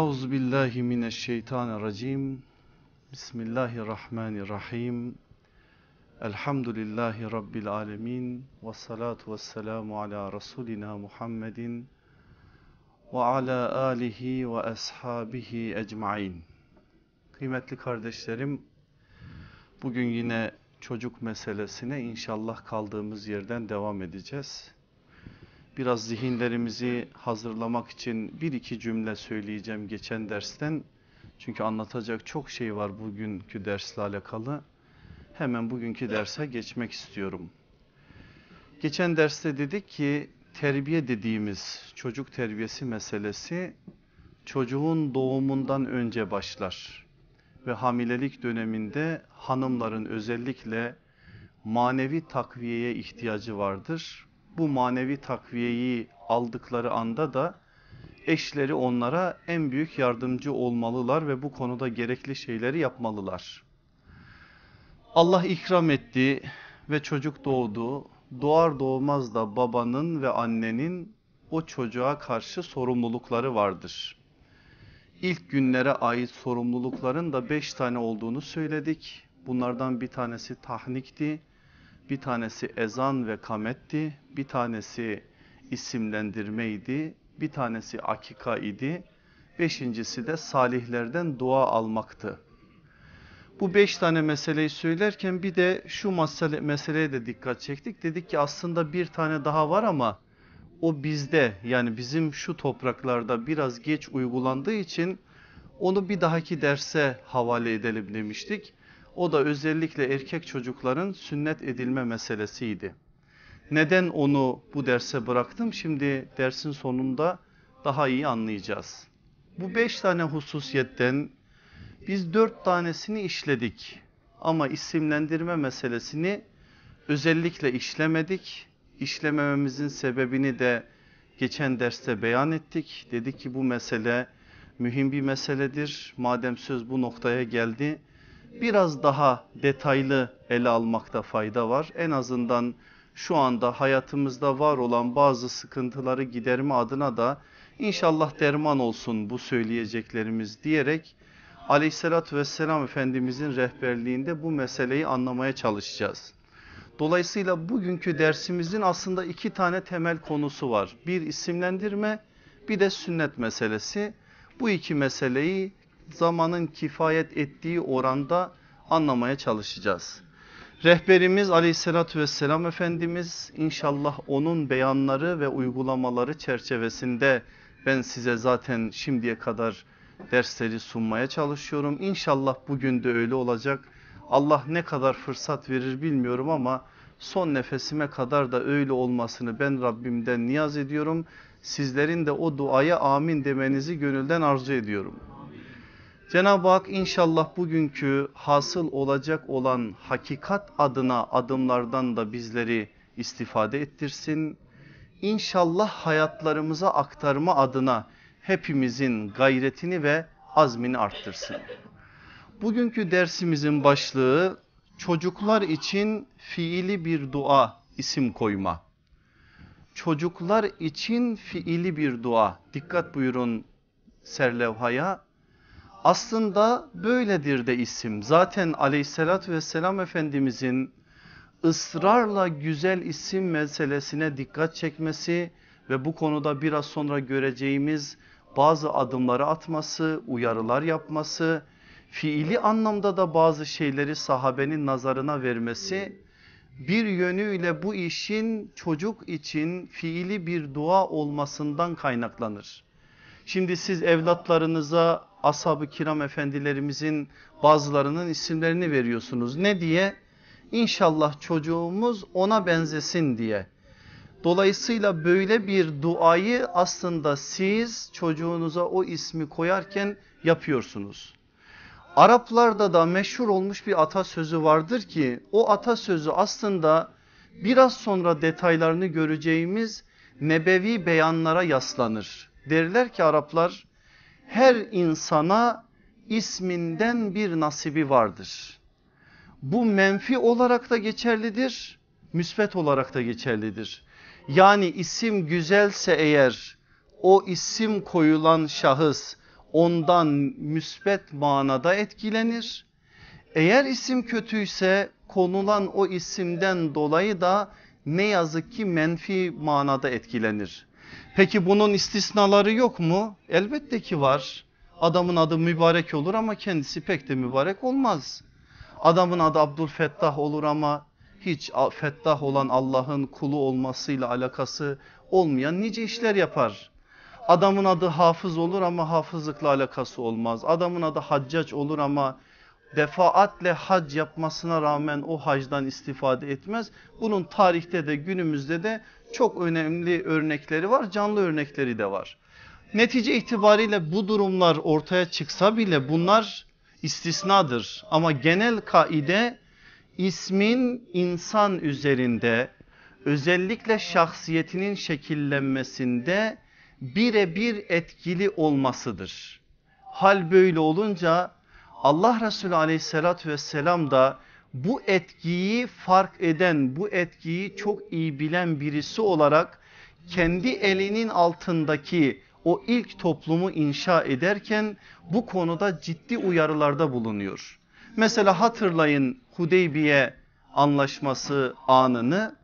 Euzu billahi mineşşeytanirracim. Bismillahirrahmanirrahim. Elhamdülillahi rabbil alamin ve salatu vesselamu ala rasulina Muhammedin ve ala alihi ve ashabihi ecmaîn. Kıymetli kardeşlerim, bugün yine çocuk meselesine inşallah kaldığımız yerden devam edeceğiz. Biraz zihinlerimizi hazırlamak için bir iki cümle söyleyeceğim geçen dersten. Çünkü anlatacak çok şey var bugünkü dersle alakalı. Hemen bugünkü derse geçmek istiyorum. Geçen derste dedik ki terbiye dediğimiz çocuk terbiyesi meselesi çocuğun doğumundan önce başlar. Ve hamilelik döneminde hanımların özellikle manevi takviyeye ihtiyacı vardır. Bu manevi takviyeyi aldıkları anda da eşleri onlara en büyük yardımcı olmalılar ve bu konuda gerekli şeyleri yapmalılar. Allah ikram etti ve çocuk doğdu. Doğar doğmaz da babanın ve annenin o çocuğa karşı sorumlulukları vardır. İlk günlere ait sorumlulukların da beş tane olduğunu söyledik. Bunlardan bir tanesi tahnikti, bir tanesi ezan ve kametti, bir tanesi isimlendirmeydi, bir tanesi akika idi, beşincisi de salihlerden dua almaktı. Bu beş tane meseleyi söylerken bir de şu mesele, meseleye de dikkat çektik. Dedik ki aslında bir tane daha var ama o bizde yani bizim şu topraklarda biraz geç uygulandığı için onu bir dahaki derse havale edelim demiştik. O da özellikle erkek çocukların sünnet edilme meselesiydi. Neden onu bu derse bıraktım? Şimdi dersin sonunda daha iyi anlayacağız. Bu beş tane hususiyetten biz dört tanesini işledik. Ama isimlendirme meselesini özellikle işlemedik. İşlemememizin sebebini de geçen derste beyan ettik. Dedik ki bu mesele mühim bir meseledir. Madem söz bu noktaya geldi biraz daha detaylı ele almakta fayda var. En azından şu anda hayatımızda var olan bazı sıkıntıları giderme adına da inşallah derman olsun bu söyleyeceklerimiz diyerek aleyhissalatü vesselam Efendimizin rehberliğinde bu meseleyi anlamaya çalışacağız. Dolayısıyla bugünkü dersimizin aslında iki tane temel konusu var. Bir isimlendirme bir de sünnet meselesi. Bu iki meseleyi zamanın kifayet ettiği oranda anlamaya çalışacağız. Rehberimiz aleyhissalatü vesselam Efendimiz inşallah onun beyanları ve uygulamaları çerçevesinde ben size zaten şimdiye kadar dersleri sunmaya çalışıyorum. İnşallah bugün de öyle olacak. Allah ne kadar fırsat verir bilmiyorum ama son nefesime kadar da öyle olmasını ben Rabbimden niyaz ediyorum. Sizlerin de o duaya amin demenizi gönülden arzu ediyorum. Cenab-ı Hak inşallah bugünkü hasıl olacak olan hakikat adına adımlardan da bizleri istifade ettirsin. İnşallah hayatlarımıza aktarma adına hepimizin gayretini ve azmini arttırsın. Bugünkü dersimizin başlığı çocuklar için fiili bir dua isim koyma. Çocuklar için fiili bir dua. Dikkat buyurun serlevhaya aslında böyledir de isim. Zaten aleyhissalatü vesselam Efendimizin ısrarla güzel isim meselesine dikkat çekmesi ve bu konuda biraz sonra göreceğimiz bazı adımları atması, uyarılar yapması, fiili anlamda da bazı şeyleri sahabenin nazarına vermesi bir yönüyle bu işin çocuk için fiili bir dua olmasından kaynaklanır. Şimdi siz evlatlarınıza ashab-ı kiram efendilerimizin bazılarının isimlerini veriyorsunuz. Ne diye? İnşallah çocuğumuz ona benzesin diye. Dolayısıyla böyle bir duayı aslında siz çocuğunuza o ismi koyarken yapıyorsunuz. Araplarda da meşhur olmuş bir atasözü vardır ki o atasözü aslında biraz sonra detaylarını göreceğimiz nebevi beyanlara yaslanır. Derler ki Araplar her insana isminden bir nasibi vardır. Bu menfi olarak da geçerlidir, müsbet olarak da geçerlidir. Yani isim güzelse eğer o isim koyulan şahıs ondan müsbet manada etkilenir. Eğer isim kötüyse konulan o isimden dolayı da ne yazık ki menfi manada etkilenir. Peki bunun istisnaları yok mu? Elbette ki var. Adamın adı mübarek olur ama kendisi pek de mübarek olmaz. Adamın adı Abdülfettah olur ama hiç fettah olan Allah'ın kulu olmasıyla alakası olmayan nice işler yapar. Adamın adı hafız olur ama hafızlıkla alakası olmaz. Adamın adı haccac olur ama defaatle hac yapmasına rağmen o hacdan istifade etmez. Bunun tarihte de günümüzde de çok önemli örnekleri var canlı örnekleri de var. Netice itibariyle bu durumlar ortaya çıksa bile bunlar istisnadır ama genel kaide ismin insan üzerinde özellikle şahsiyetinin şekillenmesinde birebir etkili olmasıdır. Hal böyle olunca Allah Resulü aleyhissalatü vesselam da bu etkiyi fark eden bu etkiyi çok iyi bilen birisi olarak kendi elinin altındaki o ilk toplumu inşa ederken bu konuda ciddi uyarılarda bulunuyor. Mesela hatırlayın Hudeybiye anlaşması anını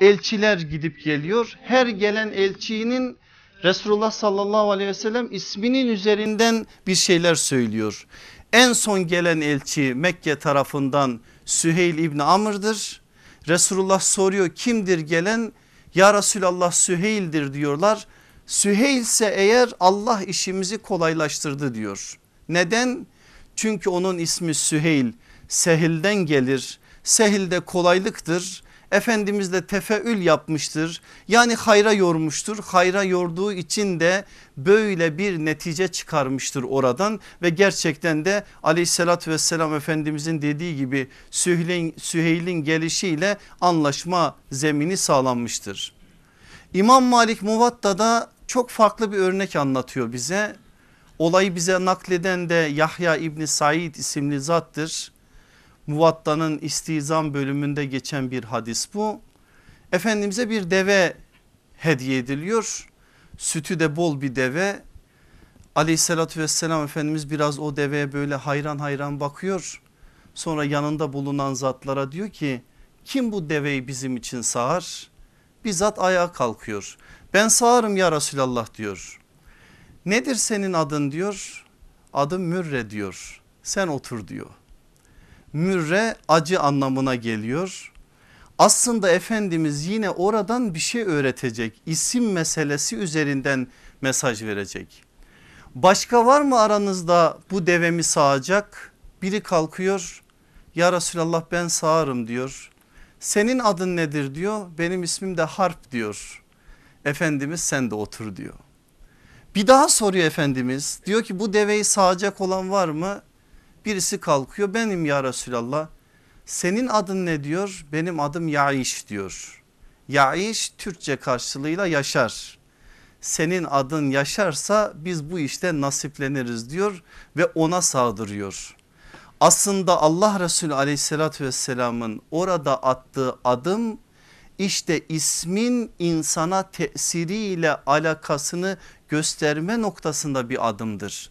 elçiler gidip geliyor. Her gelen elçinin Resulullah sallallahu aleyhi ve sellem isminin üzerinden bir şeyler söylüyor. En son gelen elçi Mekke tarafından Süheyl İbni Amr'dır. Resulullah soruyor kimdir gelen? Ya Resulallah Süheyl'dir diyorlar. Süheyl ise eğer Allah işimizi kolaylaştırdı diyor. Neden? Çünkü onun ismi Süheyl sehilden gelir. Sehil de kolaylıktır. Efendimiz de tefeül yapmıştır. Yani hayra yormuştur. Hayra yorduğu için de böyle bir netice çıkarmıştır oradan ve gerçekten de aleyhissalatü vesselam Efendimizin dediği gibi Süheyl'in, gelişiyle anlaşma zemini sağlanmıştır. İmam Malik Muvatta'da çok farklı bir örnek anlatıyor bize. Olayı bize nakleden de Yahya İbni Said isimli zattır. Muvatta'nın istizam bölümünde geçen bir hadis bu. Efendimiz'e bir deve hediye ediliyor. Sütü de bol bir deve. Aleyhissalatü vesselam Efendimiz biraz o deveye böyle hayran hayran bakıyor. Sonra yanında bulunan zatlara diyor ki kim bu deveyi bizim için sağar? Bizzat ayağa kalkıyor. Ben sağarım ya Resulallah diyor. Nedir senin adın diyor. Adım Mürre diyor. Sen otur diyor. Mürre acı anlamına geliyor. Aslında Efendimiz yine oradan bir şey öğretecek. İsim meselesi üzerinden mesaj verecek. Başka var mı aranızda bu devemi sağacak? Biri kalkıyor. Ya Resulallah ben sağarım diyor. Senin adın nedir diyor. Benim ismim de Harp diyor. Efendimiz sen de otur diyor. Bir daha soruyor Efendimiz. Diyor ki bu deveyi sağacak olan var mı? Birisi kalkıyor benim ya Resulallah. Senin adın ne diyor? Benim adım Yaiş diyor. Yaiş Türkçe karşılığıyla yaşar. Senin adın yaşarsa biz bu işte nasipleniriz diyor ve ona sağdırıyor. Aslında Allah Resulü aleyhissalatü vesselamın orada attığı adım işte ismin insana tesiriyle alakasını gösterme noktasında bir adımdır.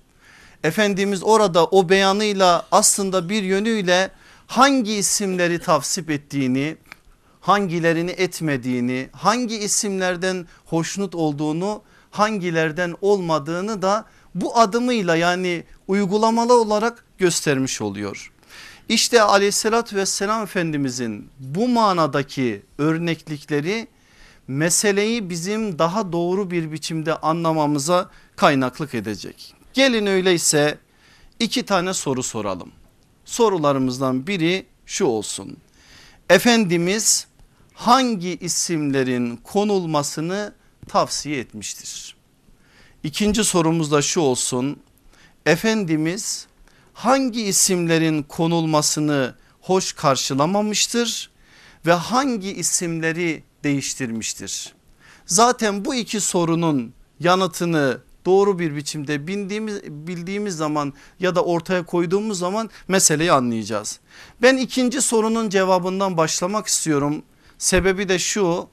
Efendimiz orada o beyanıyla aslında bir yönüyle hangi isimleri tavsip ettiğini, hangilerini etmediğini, hangi isimlerden hoşnut olduğunu, hangilerden olmadığını da bu adımıyla yani uygulamalı olarak göstermiş oluyor. İşte aleyhissalatü vesselam Efendimizin bu manadaki örneklikleri meseleyi bizim daha doğru bir biçimde anlamamıza kaynaklık edecek. Gelin öyleyse iki tane soru soralım. Sorularımızdan biri şu olsun. Efendimiz hangi isimlerin konulmasını tavsiye etmiştir? İkinci sorumuz da şu olsun. Efendimiz hangi isimlerin konulmasını hoş karşılamamıştır ve hangi isimleri değiştirmiştir? Zaten bu iki sorunun yanıtını doğru bir biçimde bildiğimiz, bildiğimiz zaman ya da ortaya koyduğumuz zaman meseleyi anlayacağız. Ben ikinci sorunun cevabından başlamak istiyorum. Sebebi de şu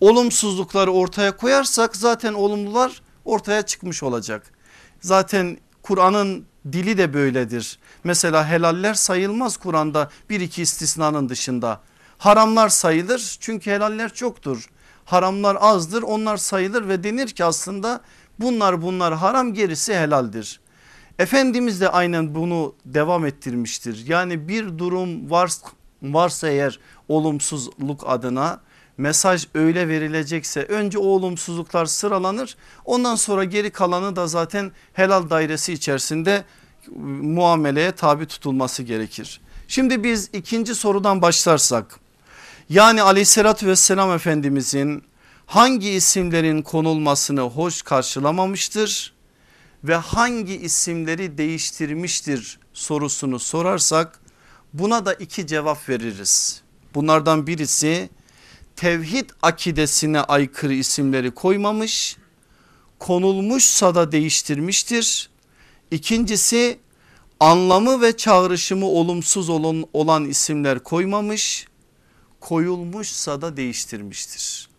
olumsuzlukları ortaya koyarsak zaten olumlular ortaya çıkmış olacak. Zaten Kur'an'ın dili de böyledir. Mesela helaller sayılmaz Kur'an'da bir iki istisnanın dışında. Haramlar sayılır çünkü helaller çoktur. Haramlar azdır onlar sayılır ve denir ki aslında bunlar bunlar haram gerisi helaldir. Efendimiz de aynen bunu devam ettirmiştir. Yani bir durum var, varsa eğer olumsuzluk adına mesaj öyle verilecekse önce o olumsuzluklar sıralanır. Ondan sonra geri kalanı da zaten helal dairesi içerisinde muameleye tabi tutulması gerekir. Şimdi biz ikinci sorudan başlarsak yani aleyhissalatü vesselam efendimizin hangi isimlerin konulmasını hoş karşılamamıştır ve hangi isimleri değiştirmiştir sorusunu sorarsak buna da iki cevap veririz. Bunlardan birisi tevhid akidesine aykırı isimleri koymamış konulmuşsa da değiştirmiştir. İkincisi anlamı ve çağrışımı olumsuz olan, isimler koymamış koyulmuşsa da değiştirmiştir.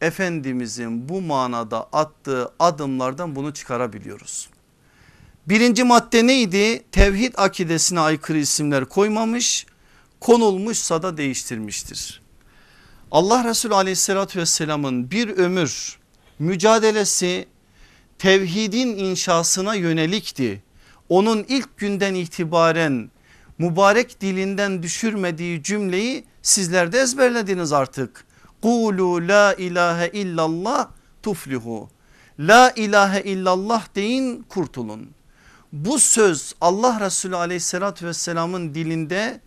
Efendimizin bu manada attığı adımlardan bunu çıkarabiliyoruz. Birinci madde neydi? Tevhid akidesine aykırı isimler koymamış konulmuşsa da değiştirmiştir. Allah Resulü aleyhissalatü vesselamın bir ömür mücadelesi tevhidin inşasına yönelikti. Onun ilk günden itibaren mübarek dilinden düşürmediği cümleyi sizler de ezberlediniz artık. Kulu la ilahe illallah tuflihu. La ilahe illallah deyin kurtulun. Bu söz Allah Resulü aleyhissalatü vesselamın dilinde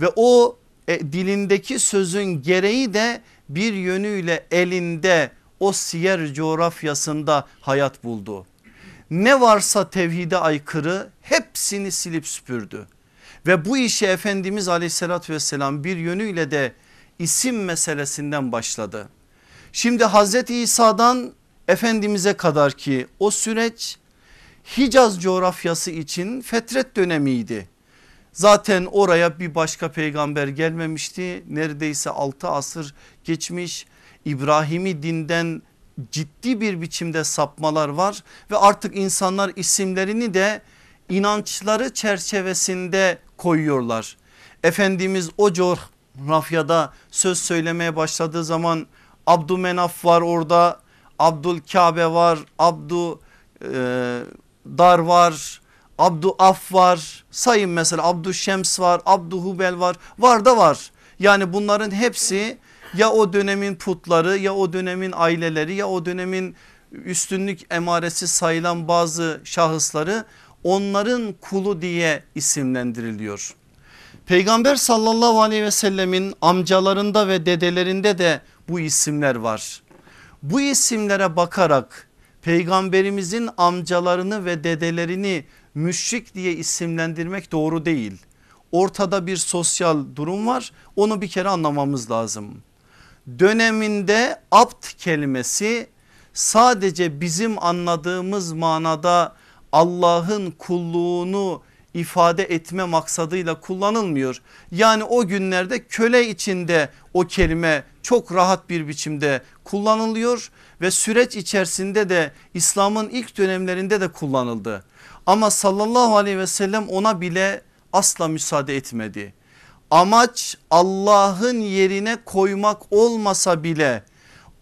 ve o e, dilindeki sözün gereği de bir yönüyle elinde o siyer coğrafyasında hayat buldu. Ne varsa tevhide aykırı hepsini silip süpürdü. Ve bu işi Efendimiz aleyhissalatü vesselam bir yönüyle de isim meselesinden başladı. Şimdi Hazreti İsa'dan Efendimiz'e kadar ki o süreç Hicaz coğrafyası için fetret dönemiydi. Zaten oraya bir başka peygamber gelmemişti. Neredeyse 6 asır geçmiş. İbrahimi dinden ciddi bir biçimde sapmalar var ve artık insanlar isimlerini de inançları çerçevesinde koyuyorlar. Efendimiz o coğrafyada söz söylemeye başladığı zaman Abdümenaf var orada, Abdülkabe var, Abdü e, Dar var, Abdu Af var sayın mesela Abdu Şems var Abdu Hubel var var da var. Yani bunların hepsi ya o dönemin putları ya o dönemin aileleri ya o dönemin üstünlük emaresi sayılan bazı şahısları onların kulu diye isimlendiriliyor. Peygamber sallallahu aleyhi ve sellemin amcalarında ve dedelerinde de bu isimler var. Bu isimlere bakarak peygamberimizin amcalarını ve dedelerini müşrik diye isimlendirmek doğru değil. Ortada bir sosyal durum var onu bir kere anlamamız lazım. Döneminde apt kelimesi sadece bizim anladığımız manada Allah'ın kulluğunu ifade etme maksadıyla kullanılmıyor. Yani o günlerde köle içinde o kelime çok rahat bir biçimde kullanılıyor ve süreç içerisinde de İslam'ın ilk dönemlerinde de kullanıldı. Ama sallallahu aleyhi ve sellem ona bile asla müsaade etmedi. Amaç Allah'ın yerine koymak olmasa bile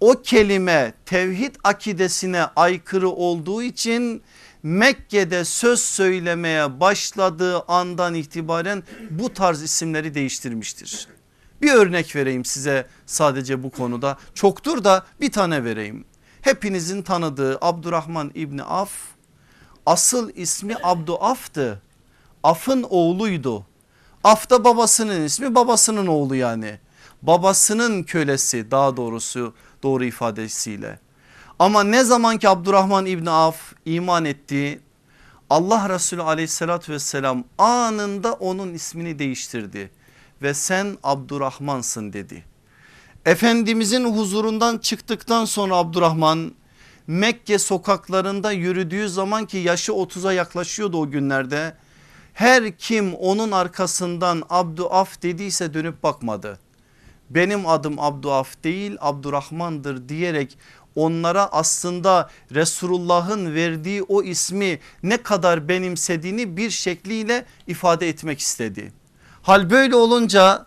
o kelime tevhid akidesine aykırı olduğu için Mekke'de söz söylemeye başladığı andan itibaren bu tarz isimleri değiştirmiştir. Bir örnek vereyim size sadece bu konuda çoktur da bir tane vereyim. Hepinizin tanıdığı Abdurrahman İbni Af asıl ismi Abduaf'tı. Af'ın oğluydu. Af da babasının ismi babasının oğlu yani. Babasının kölesi daha doğrusu doğru ifadesiyle. Ama ne zaman ki Abdurrahman İbni Af iman etti Allah Resulü aleyhissalatü vesselam anında onun ismini değiştirdi ve sen Abdurrahmansın dedi. Efendimizin huzurundan çıktıktan sonra Abdurrahman Mekke sokaklarında yürüdüğü zaman ki yaşı 30'a yaklaşıyordu o günlerde. Her kim onun arkasından Abduaf dediyse dönüp bakmadı. Benim adım Abduaf değil Abdurrahman'dır diyerek onlara aslında Resulullah'ın verdiği o ismi ne kadar benimsediğini bir şekliyle ifade etmek istedi. Hal böyle olunca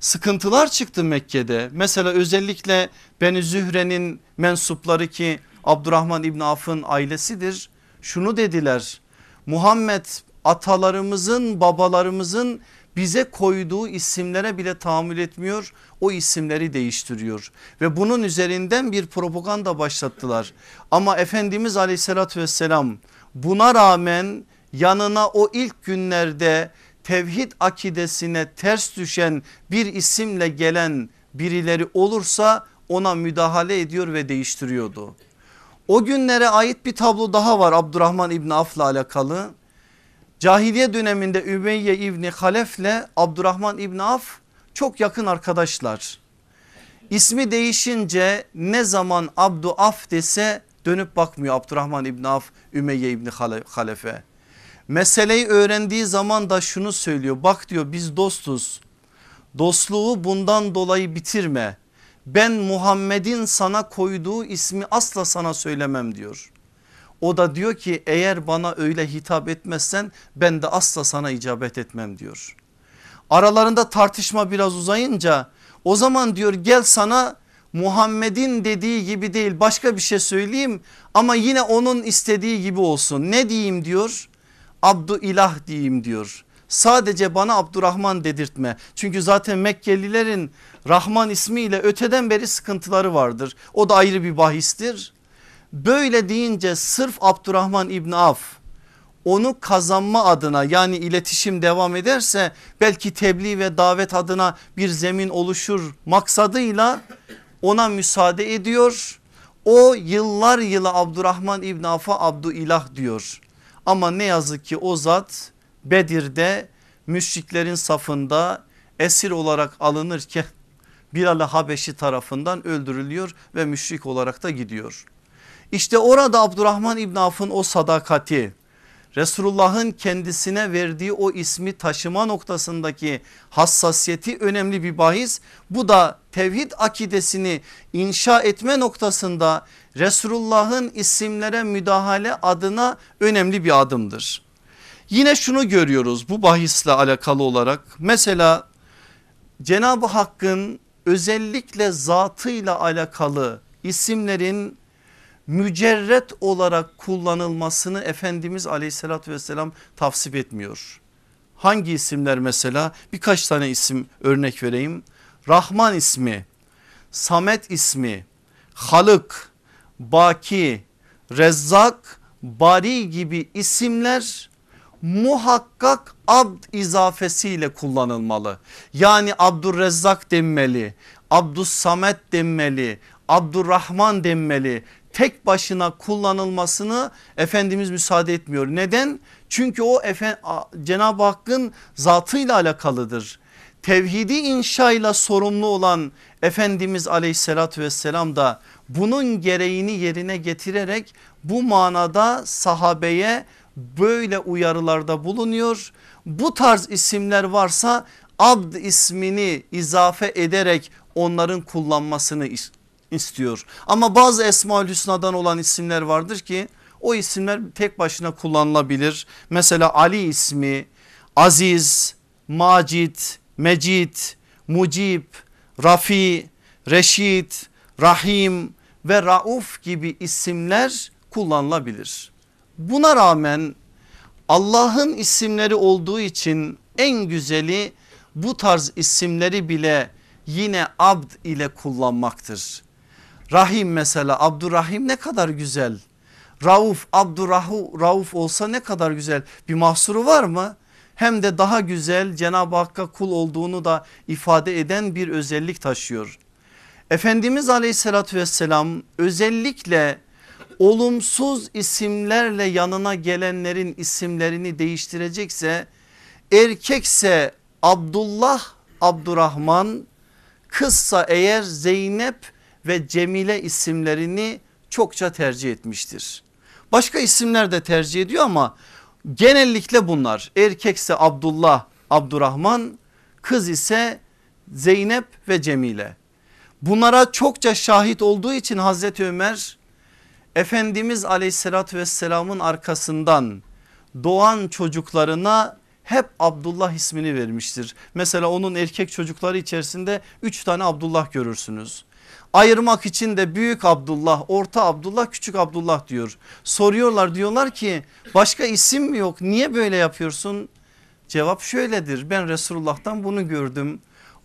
sıkıntılar çıktı Mekke'de. Mesela özellikle Beni Zühre'nin mensupları ki Abdurrahman İbni Af'ın ailesidir. Şunu dediler Muhammed atalarımızın babalarımızın bize koyduğu isimlere bile tahammül etmiyor o isimleri değiştiriyor ve bunun üzerinden bir propaganda başlattılar ama Efendimiz aleyhissalatü vesselam buna rağmen yanına o ilk günlerde tevhid akidesine ters düşen bir isimle gelen birileri olursa ona müdahale ediyor ve değiştiriyordu. O günlere ait bir tablo daha var Abdurrahman İbni Af'la alakalı. Cahiliye döneminde Ümeyye İbni Halef'le Abdurrahman İbni Af çok yakın arkadaşlar. İsmi değişince ne zaman Abdu Af dese dönüp bakmıyor Abdurrahman İbni Af Ümeyye İbni Halef'e. Meseleyi öğrendiği zaman da şunu söylüyor bak diyor biz dostuz dostluğu bundan dolayı bitirme ben Muhammed'in sana koyduğu ismi asla sana söylemem diyor. O da diyor ki eğer bana öyle hitap etmezsen ben de asla sana icabet etmem diyor. Aralarında tartışma biraz uzayınca o zaman diyor gel sana Muhammed'in dediği gibi değil başka bir şey söyleyeyim ama yine onun istediği gibi olsun. Ne diyeyim diyor? Abdu ilah diyeyim diyor. Sadece bana Abdurrahman dedirtme. Çünkü zaten Mekkelilerin Rahman ismiyle öteden beri sıkıntıları vardır. O da ayrı bir bahistir. Böyle deyince sırf Abdurrahman İbni Af onu kazanma adına yani iletişim devam ederse belki tebliğ ve davet adına bir zemin oluşur maksadıyla ona müsaade ediyor. O yıllar yılı Abdurrahman İbni Af'a Abdu İlah diyor. Ama ne yazık ki o zat Bedir'de müşriklerin safında esir olarak alınırken Bilal-i Habeşi tarafından öldürülüyor ve müşrik olarak da gidiyor. İşte orada Abdurrahman İbn Avf'ın o sadakati Resulullah'ın kendisine verdiği o ismi taşıma noktasındaki hassasiyeti önemli bir bahis. Bu da tevhid akidesini inşa etme noktasında Resulullah'ın isimlere müdahale adına önemli bir adımdır. Yine şunu görüyoruz bu bahisle alakalı olarak mesela Cenab-ı Hakk'ın özellikle zatıyla alakalı isimlerin mücerret olarak kullanılmasını Efendimiz aleyhissalatü vesselam tavsip etmiyor. Hangi isimler mesela birkaç tane isim örnek vereyim. Rahman ismi, Samet ismi, Halık, Baki, Rezzak, Bari gibi isimler muhakkak abd izafesiyle kullanılmalı. Yani Abdurrezzak denmeli, Abdus Samet denmeli, Abdurrahman denmeli. Tek başına kullanılmasını Efendimiz müsaade etmiyor. Neden? Çünkü o Cenab-ı Hakk'ın zatıyla alakalıdır. Tevhidi inşayla sorumlu olan Efendimiz aleyhissalatü vesselam da bunun gereğini yerine getirerek bu manada sahabeye böyle uyarılarda bulunuyor. Bu tarz isimler varsa abd ismini izafe ederek onların kullanmasını istiyor. Ama bazı Esmaül Hüsna'dan olan isimler vardır ki o isimler tek başına kullanılabilir. Mesela Ali ismi, Aziz, Macid, Mecid, Mucib, Rafi, Reşit, Rahim ve Rauf gibi isimler kullanılabilir. Buna rağmen Allah'ın isimleri olduğu için en güzeli bu tarz isimleri bile yine abd ile kullanmaktır. Rahim mesela Abdurrahim ne kadar güzel. Rauf Abdurrahu Rauf olsa ne kadar güzel bir mahsuru var mı? Hem de daha güzel Cenab-ı Hakk'a kul olduğunu da ifade eden bir özellik taşıyor. Efendimiz aleyhissalatü vesselam özellikle olumsuz isimlerle yanına gelenlerin isimlerini değiştirecekse erkekse Abdullah Abdurrahman kızsa eğer Zeynep ve Cemile isimlerini çokça tercih etmiştir. Başka isimler de tercih ediyor ama genellikle bunlar erkekse Abdullah Abdurrahman kız ise Zeynep ve Cemile. Bunlara çokça şahit olduğu için Hazreti Ömer Efendimiz aleyhissalatü vesselamın arkasından doğan çocuklarına hep Abdullah ismini vermiştir. Mesela onun erkek çocukları içerisinde 3 tane Abdullah görürsünüz. Ayırmak için de büyük Abdullah, orta Abdullah, küçük Abdullah diyor. Soruyorlar diyorlar ki başka isim mi yok niye böyle yapıyorsun? Cevap şöyledir ben Resulullah'tan bunu gördüm.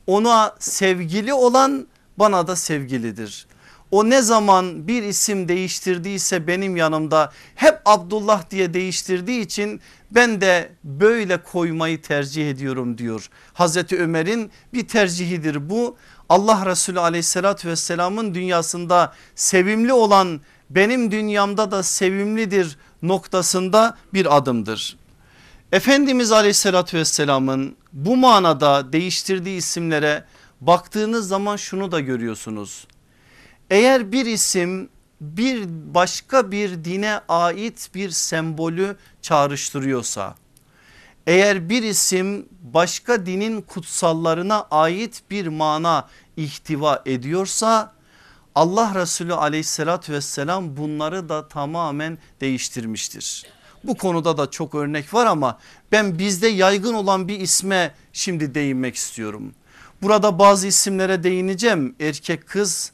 Ona sevgili olan bana da sevgilidir. O ne zaman bir isim değiştirdiyse benim yanımda hep Abdullah diye değiştirdiği için ben de böyle koymayı tercih ediyorum diyor. Hazreti Ömer'in bir tercihidir bu. Allah Resulü aleyhissalatü vesselamın dünyasında sevimli olan benim dünyamda da sevimlidir noktasında bir adımdır. Efendimiz aleyhissalatü vesselamın bu manada değiştirdiği isimlere baktığınız zaman şunu da görüyorsunuz. Eğer bir isim bir başka bir dine ait bir sembolü çağrıştırıyorsa eğer bir isim başka dinin kutsallarına ait bir mana ihtiva ediyorsa Allah Resulü aleyhissalatü vesselam bunları da tamamen değiştirmiştir. Bu konuda da çok örnek var ama ben bizde yaygın olan bir isme şimdi değinmek istiyorum. Burada bazı isimlere değineceğim erkek kız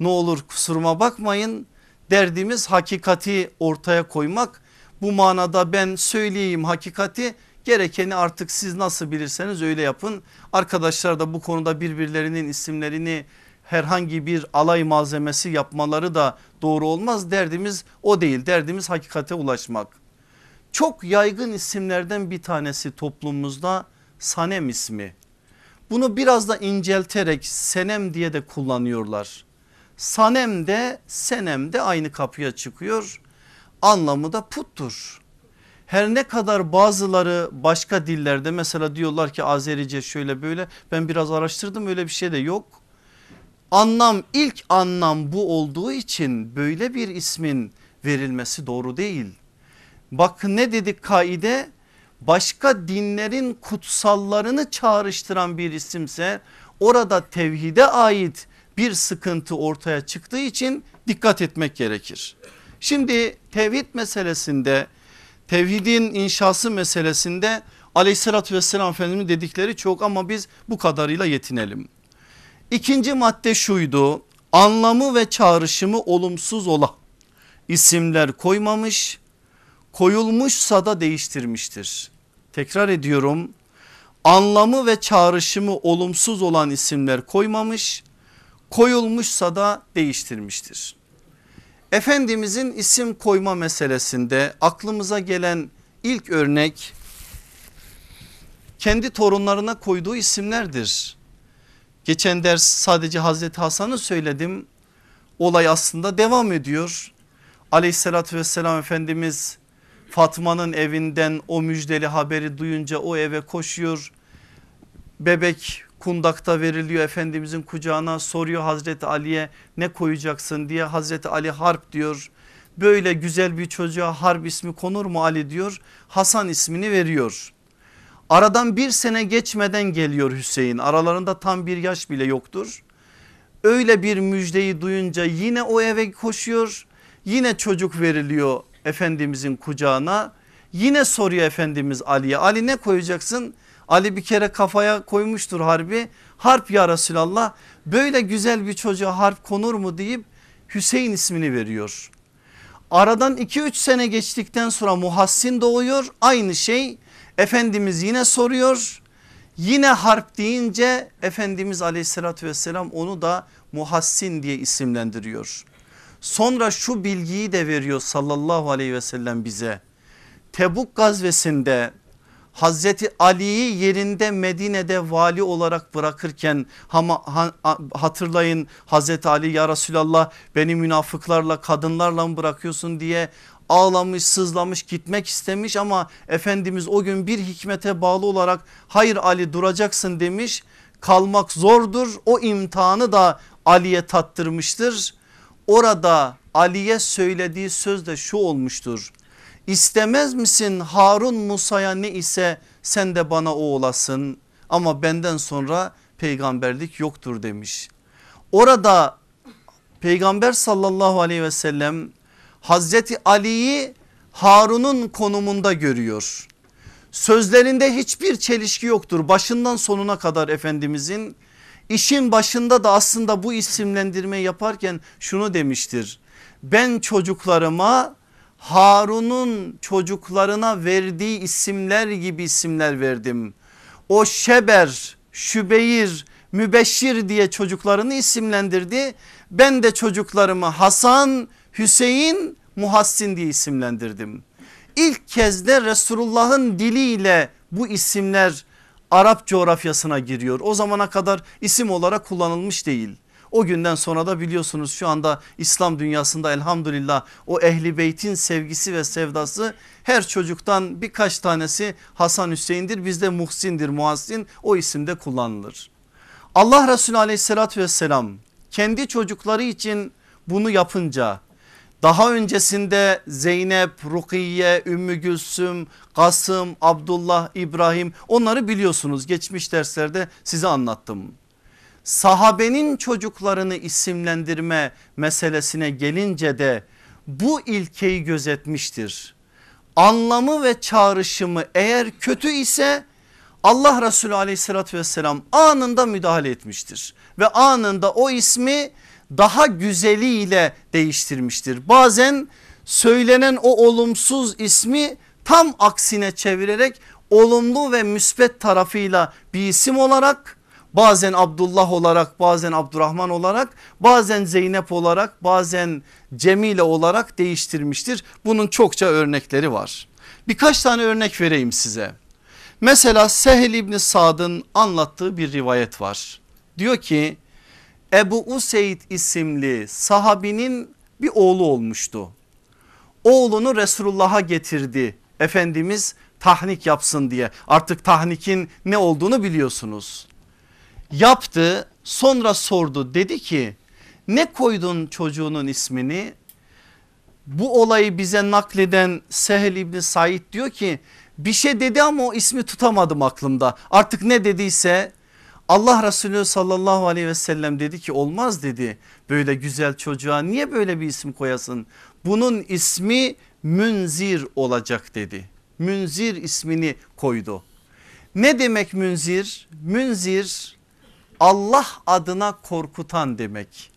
ne olur kusuruma bakmayın derdimiz hakikati ortaya koymak. Bu manada ben söyleyeyim hakikati gerekeni artık siz nasıl bilirseniz öyle yapın. Arkadaşlar da bu konuda birbirlerinin isimlerini herhangi bir alay malzemesi yapmaları da doğru olmaz. Derdimiz o değil derdimiz hakikate ulaşmak. Çok yaygın isimlerden bir tanesi toplumumuzda Sanem ismi. Bunu biraz da incelterek Senem diye de kullanıyorlar. Sanem de Senem de aynı kapıya çıkıyor. Anlamı da puttur. Her ne kadar bazıları başka dillerde mesela diyorlar ki Azerice şöyle böyle ben biraz araştırdım öyle bir şey de yok. Anlam ilk anlam bu olduğu için böyle bir ismin verilmesi doğru değil. Bak ne dedik kaide başka dinlerin kutsallarını çağrıştıran bir isimse orada tevhide ait bir sıkıntı ortaya çıktığı için dikkat etmek gerekir. Şimdi tevhid meselesinde tevhidin inşası meselesinde aleyhissalatü vesselam efendimiz dedikleri çok ama biz bu kadarıyla yetinelim. İkinci madde şuydu anlamı ve çağrışımı olumsuz olan isimler koymamış koyulmuşsa da değiştirmiştir. Tekrar ediyorum anlamı ve çağrışımı olumsuz olan isimler koymamış koyulmuşsa da değiştirmiştir. Efendimizin isim koyma meselesinde aklımıza gelen ilk örnek kendi torunlarına koyduğu isimlerdir. Geçen ders sadece Hazreti Hasan'ı söyledim. Olay aslında devam ediyor. Aleyhissalatü vesselam Efendimiz Fatma'nın evinden o müjdeli haberi duyunca o eve koşuyor. Bebek kundakta veriliyor Efendimizin kucağına soruyor Hazreti Ali'ye ne koyacaksın diye Hazreti Ali harp diyor. Böyle güzel bir çocuğa harp ismi konur mu Ali diyor Hasan ismini veriyor. Aradan bir sene geçmeden geliyor Hüseyin aralarında tam bir yaş bile yoktur. Öyle bir müjdeyi duyunca yine o eve koşuyor yine çocuk veriliyor Efendimizin kucağına yine soruyor Efendimiz Ali'ye Ali ne koyacaksın? Ali bir kere kafaya koymuştur harbi. Harp ya Resulallah böyle güzel bir çocuğa harp konur mu deyip Hüseyin ismini veriyor. Aradan 2-3 sene geçtikten sonra Muhassin doğuyor. Aynı şey Efendimiz yine soruyor. Yine harp deyince Efendimiz aleyhissalatü vesselam onu da Muhassin diye isimlendiriyor. Sonra şu bilgiyi de veriyor sallallahu aleyhi ve sellem bize. Tebuk gazvesinde Hazreti Ali'yi yerinde Medine'de vali olarak bırakırken ama hatırlayın Hazreti Ali ya Resulallah beni münafıklarla kadınlarla mı bırakıyorsun? diye ağlamış sızlamış gitmek istemiş ama Efendimiz o gün bir hikmete bağlı olarak hayır Ali duracaksın demiş. Kalmak zordur o imtihanı da Ali'ye tattırmıştır. Orada Ali'ye söylediği söz de şu olmuştur İstemez misin Harun Musa'ya ne ise sen de bana o olasın ama benden sonra peygamberlik yoktur demiş. Orada Peygamber sallallahu aleyhi ve sellem Hazreti Ali'yi Harun'un konumunda görüyor. Sözlerinde hiçbir çelişki yoktur başından sonuna kadar Efendimizin. İşin başında da aslında bu isimlendirme yaparken şunu demiştir. Ben çocuklarıma Harun'un çocuklarına verdiği isimler gibi isimler verdim. O Şeber, Şübeyir, Mübeşşir diye çocuklarını isimlendirdi. Ben de çocuklarımı Hasan, Hüseyin, Muhassin diye isimlendirdim. İlk kez de Resulullah'ın diliyle bu isimler Arap coğrafyasına giriyor. O zamana kadar isim olarak kullanılmış değil. O günden sonra da biliyorsunuz şu anda İslam dünyasında elhamdülillah o ehli beytin sevgisi ve sevdası her çocuktan birkaç tanesi Hasan Hüseyin'dir bizde Muhsin'dir Muhassin o isimde kullanılır. Allah Resulü aleyhissalatü vesselam kendi çocukları için bunu yapınca daha öncesinde Zeynep, Rukiye, Ümmü Gülsüm, Kasım, Abdullah, İbrahim onları biliyorsunuz geçmiş derslerde size anlattım. Sahabenin çocuklarını isimlendirme meselesine gelince de bu ilkeyi gözetmiştir. Anlamı ve çağrışımı eğer kötü ise Allah Resulü aleyhissalatü vesselam anında müdahale etmiştir. Ve anında o ismi daha güzeliyle değiştirmiştir. Bazen söylenen o olumsuz ismi tam aksine çevirerek olumlu ve müsbet tarafıyla bir isim olarak bazen Abdullah olarak bazen Abdurrahman olarak bazen Zeynep olarak bazen Cemile olarak değiştirmiştir. Bunun çokça örnekleri var. Birkaç tane örnek vereyim size. Mesela Sehel İbni Sad'ın anlattığı bir rivayet var. Diyor ki Ebu Useyd isimli sahabinin bir oğlu olmuştu. Oğlunu Resulullah'a getirdi. Efendimiz tahnik yapsın diye artık tahnikin ne olduğunu biliyorsunuz. Yaptı sonra sordu dedi ki ne koydun çocuğunun ismini? Bu olayı bize nakleden Sehel İbni Said diyor ki bir şey dedi ama o ismi tutamadım aklımda. Artık ne dediyse Allah Resulü sallallahu aleyhi ve sellem dedi ki olmaz dedi böyle güzel çocuğa niye böyle bir isim koyasın? Bunun ismi Münzir olacak dedi. Münzir ismini koydu. Ne demek münzir? Münzir Allah adına korkutan demek.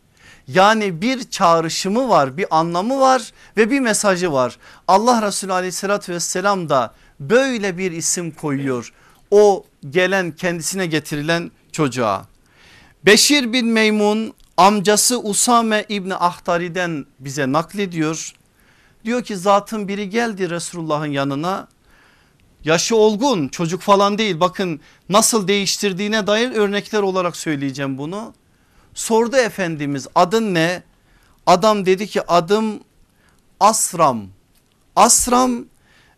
Yani bir çağrışımı var bir anlamı var ve bir mesajı var. Allah Resulü aleyhissalatü vesselam da böyle bir isim koyuyor. O gelen kendisine getirilen çocuğa. Beşir bin Meymun amcası Usame İbni Ahtari'den bize naklediyor. Diyor ki zatın biri geldi Resulullah'ın yanına. Yaşı olgun çocuk falan değil bakın nasıl değiştirdiğine dair örnekler olarak söyleyeceğim bunu. Sordu Efendimiz adın ne? Adam dedi ki adım Asram. Asram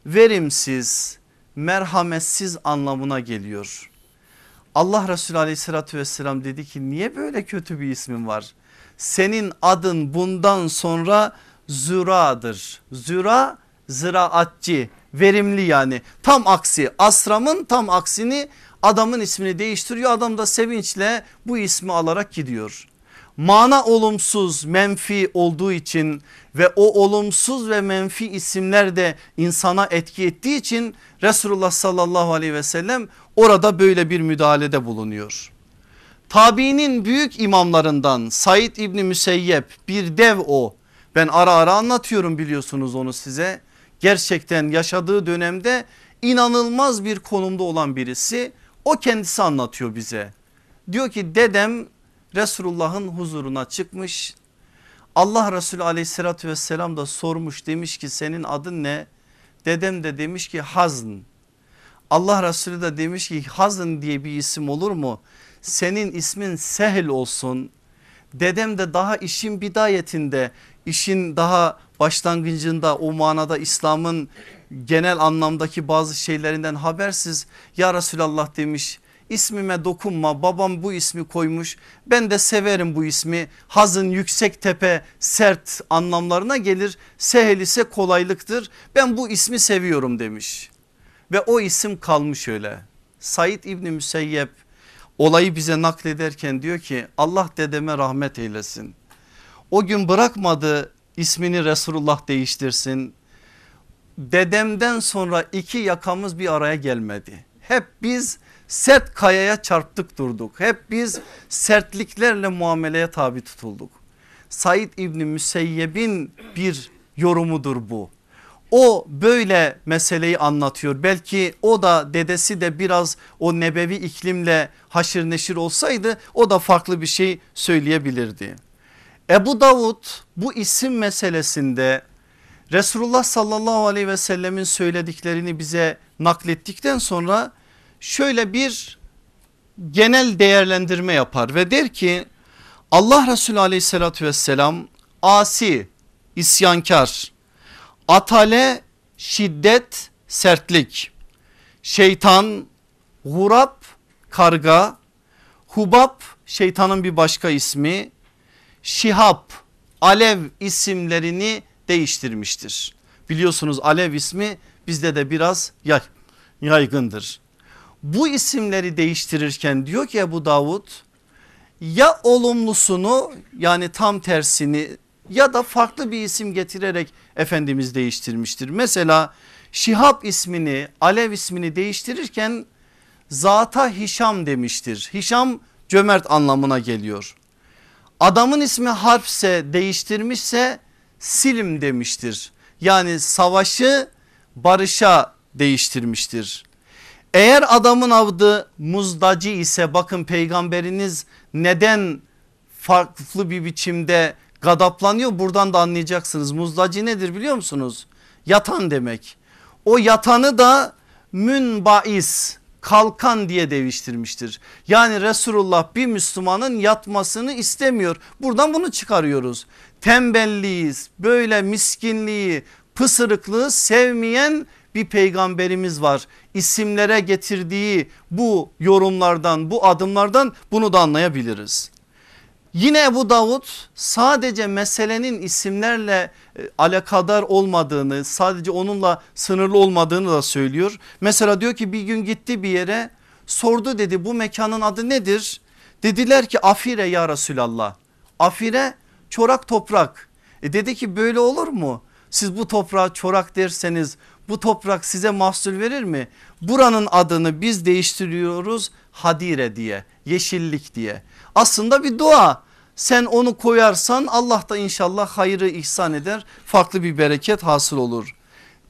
verimsiz, merhametsiz anlamına geliyor. Allah Resulü aleyhissalatü vesselam dedi ki niye böyle kötü bir ismin var? Senin adın bundan sonra Züra'dır. Züra ziraatçı verimli yani tam aksi Asram'ın tam aksini adamın ismini değiştiriyor. Adam da sevinçle bu ismi alarak gidiyor mana olumsuz menfi olduğu için ve o olumsuz ve menfi isimler de insana etki ettiği için Resulullah sallallahu aleyhi ve sellem orada böyle bir müdahalede bulunuyor. Tabiinin büyük imamlarından Said İbni Müseyyep bir dev o. Ben ara ara anlatıyorum biliyorsunuz onu size. Gerçekten yaşadığı dönemde inanılmaz bir konumda olan birisi. O kendisi anlatıyor bize. Diyor ki dedem Resulullah'ın huzuruna çıkmış. Allah Resulü aleyhissalatü vesselam da sormuş demiş ki senin adın ne? Dedem de demiş ki Hazn. Allah Resulü de demiş ki Hazn diye bir isim olur mu? Senin ismin Sehel olsun. Dedem de daha işin bidayetinde işin daha başlangıcında o manada İslam'ın genel anlamdaki bazı şeylerinden habersiz ya Resulallah demiş. İsmime dokunma babam bu ismi koymuş. Ben de severim bu ismi. Hazın yüksek tepe sert anlamlarına gelir. Sehel ise kolaylıktır. Ben bu ismi seviyorum demiş. Ve o isim kalmış öyle. Said İbni Müseyyep olayı bize naklederken diyor ki Allah dedeme rahmet eylesin. O gün bırakmadı ismini Resulullah değiştirsin. Dedemden sonra iki yakamız bir araya gelmedi. Hep biz sert kayaya çarptık durduk. Hep biz sertliklerle muameleye tabi tutulduk. Said İbni Müseyyeb'in bir yorumudur bu. O böyle meseleyi anlatıyor. Belki o da dedesi de biraz o nebevi iklimle haşır neşir olsaydı o da farklı bir şey söyleyebilirdi. Ebu Davud bu isim meselesinde Resulullah sallallahu aleyhi ve sellemin söylediklerini bize naklettikten sonra şöyle bir genel değerlendirme yapar ve der ki Allah Resulü aleyhissalatü vesselam asi, isyankar, atale, şiddet, sertlik, şeytan, gurap, karga, hubab şeytanın bir başka ismi, şihap, alev isimlerini değiştirmiştir. Biliyorsunuz alev ismi bizde de biraz yaygındır. Bu isimleri değiştirirken diyor ki Ebu Davud ya olumlusunu yani tam tersini ya da farklı bir isim getirerek Efendimiz değiştirmiştir. Mesela Şihab ismini Alev ismini değiştirirken zata Hişam demiştir. Hişam cömert anlamına geliyor. Adamın ismi harpse değiştirmişse Silim demiştir. Yani savaşı barışa değiştirmiştir. Eğer adamın adı muzdacı ise bakın peygamberiniz neden farklı bir biçimde gadaplanıyor buradan da anlayacaksınız. Muzdacı nedir biliyor musunuz? Yatan demek. O yatanı da münbais kalkan diye değiştirmiştir. Yani Resulullah bir Müslümanın yatmasını istemiyor. Buradan bunu çıkarıyoruz. Tembelliği böyle miskinliği pısırıklığı sevmeyen bir peygamberimiz var. İsimlere getirdiği bu yorumlardan bu adımlardan bunu da anlayabiliriz. Yine Ebu Davud sadece meselenin isimlerle e, alakadar olmadığını sadece onunla sınırlı olmadığını da söylüyor. Mesela diyor ki bir gün gitti bir yere sordu dedi bu mekanın adı nedir? Dediler ki Afire ya Resulallah. Afire çorak toprak. E dedi ki böyle olur mu? Siz bu toprağa çorak derseniz bu toprak size mahsul verir mi? Buranın adını biz değiştiriyoruz hadire diye yeşillik diye. Aslında bir dua sen onu koyarsan Allah da inşallah hayrı ihsan eder farklı bir bereket hasıl olur.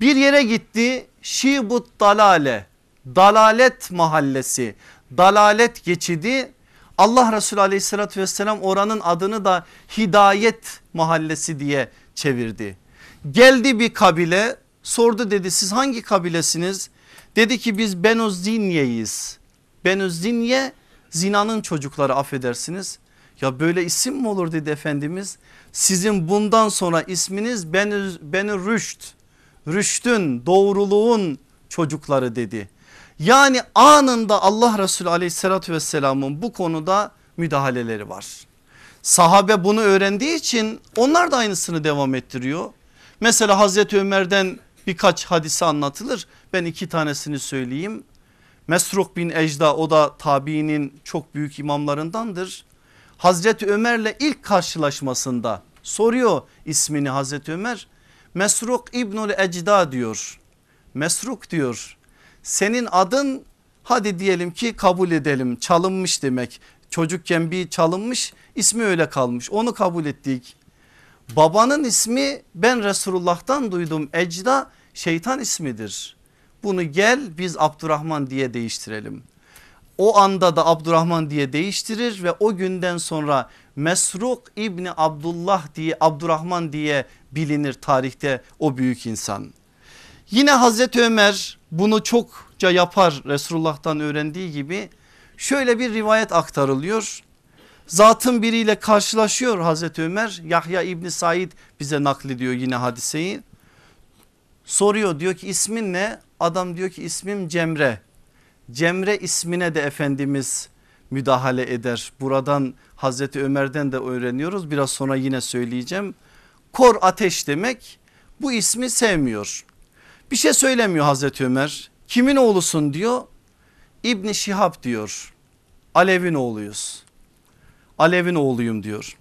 Bir yere gitti Şibut Dalale dalalet mahallesi dalalet geçidi Allah Resulü aleyhissalatü vesselam oranın adını da hidayet mahallesi diye çevirdi. Geldi bir kabile sordu dedi siz hangi kabilesiniz? Dedi ki biz Benu Zinye'yiz. Benu Zinye zinanın çocukları affedersiniz. Ya böyle isim mi olur dedi Efendimiz. Sizin bundan sonra isminiz Benu, Benu Rüşt. Rüştün doğruluğun çocukları dedi. Yani anında Allah Resulü aleyhissalatü vesselamın bu konuda müdahaleleri var. Sahabe bunu öğrendiği için onlar da aynısını devam ettiriyor. Mesela Hazreti Ömer'den birkaç hadise anlatılır. Ben iki tanesini söyleyeyim. Mesruk bin Ecda o da tabiinin çok büyük imamlarındandır. Hazreti Ömer'le ilk karşılaşmasında soruyor ismini Hazreti Ömer. Mesruk İbnül Ecda diyor. Mesruk diyor senin adın hadi diyelim ki kabul edelim çalınmış demek. Çocukken bir çalınmış ismi öyle kalmış onu kabul ettik. Babanın ismi ben Resulullah'tan duydum Ecda şeytan ismidir. Bunu gel biz Abdurrahman diye değiştirelim. O anda da Abdurrahman diye değiştirir ve o günden sonra Mesruk İbni Abdullah diye Abdurrahman diye bilinir tarihte o büyük insan. Yine Hazreti Ömer bunu çokça yapar Resulullah'tan öğrendiği gibi şöyle bir rivayet aktarılıyor. Zatın biriyle karşılaşıyor Hazreti Ömer Yahya İbni Said bize naklediyor yine hadiseyi. Soruyor diyor ki ismin ne? Adam diyor ki ismim Cemre. Cemre ismine de Efendimiz müdahale eder. Buradan Hazreti Ömer'den de öğreniyoruz biraz sonra yine söyleyeceğim. Kor ateş demek bu ismi sevmiyor. Bir şey söylemiyor Hazreti Ömer. Kimin oğlusun diyor. İbni Şihab diyor. Alev'in oğluyuz. Alev'in oğluyum diyor.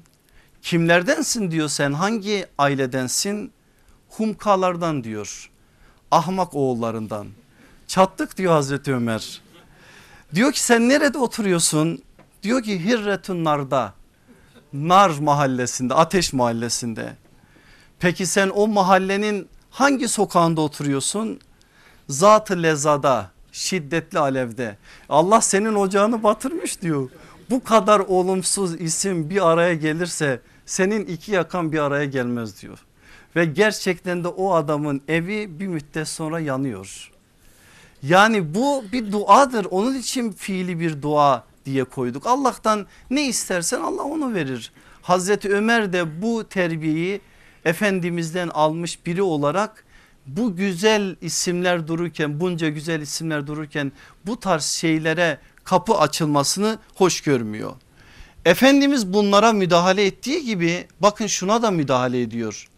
Kimlerdensin diyor sen hangi ailedensin? Humkalardan diyor. Ahmak oğullarından. Çattık diyor Hazreti Ömer. Diyor ki sen nerede oturuyorsun? Diyor ki Hirretun Nar'da. Nar mahallesinde ateş mahallesinde. Peki sen o mahallenin hangi sokağında oturuyorsun? Zat-ı lezada şiddetli alevde. Allah senin ocağını batırmış diyor. Bu kadar olumsuz isim bir araya gelirse senin iki yakan bir araya gelmez diyor. Ve gerçekten de o adamın evi bir müddet sonra yanıyor. Yani bu bir duadır onun için fiili bir dua diye koyduk. Allah'tan ne istersen Allah onu verir. Hazreti Ömer de bu terbiyeyi Efendimiz'den almış biri olarak bu güzel isimler dururken bunca güzel isimler dururken bu tarz şeylere kapı açılmasını hoş görmüyor. Efendimiz bunlara müdahale ettiği gibi bakın şuna da müdahale ediyor.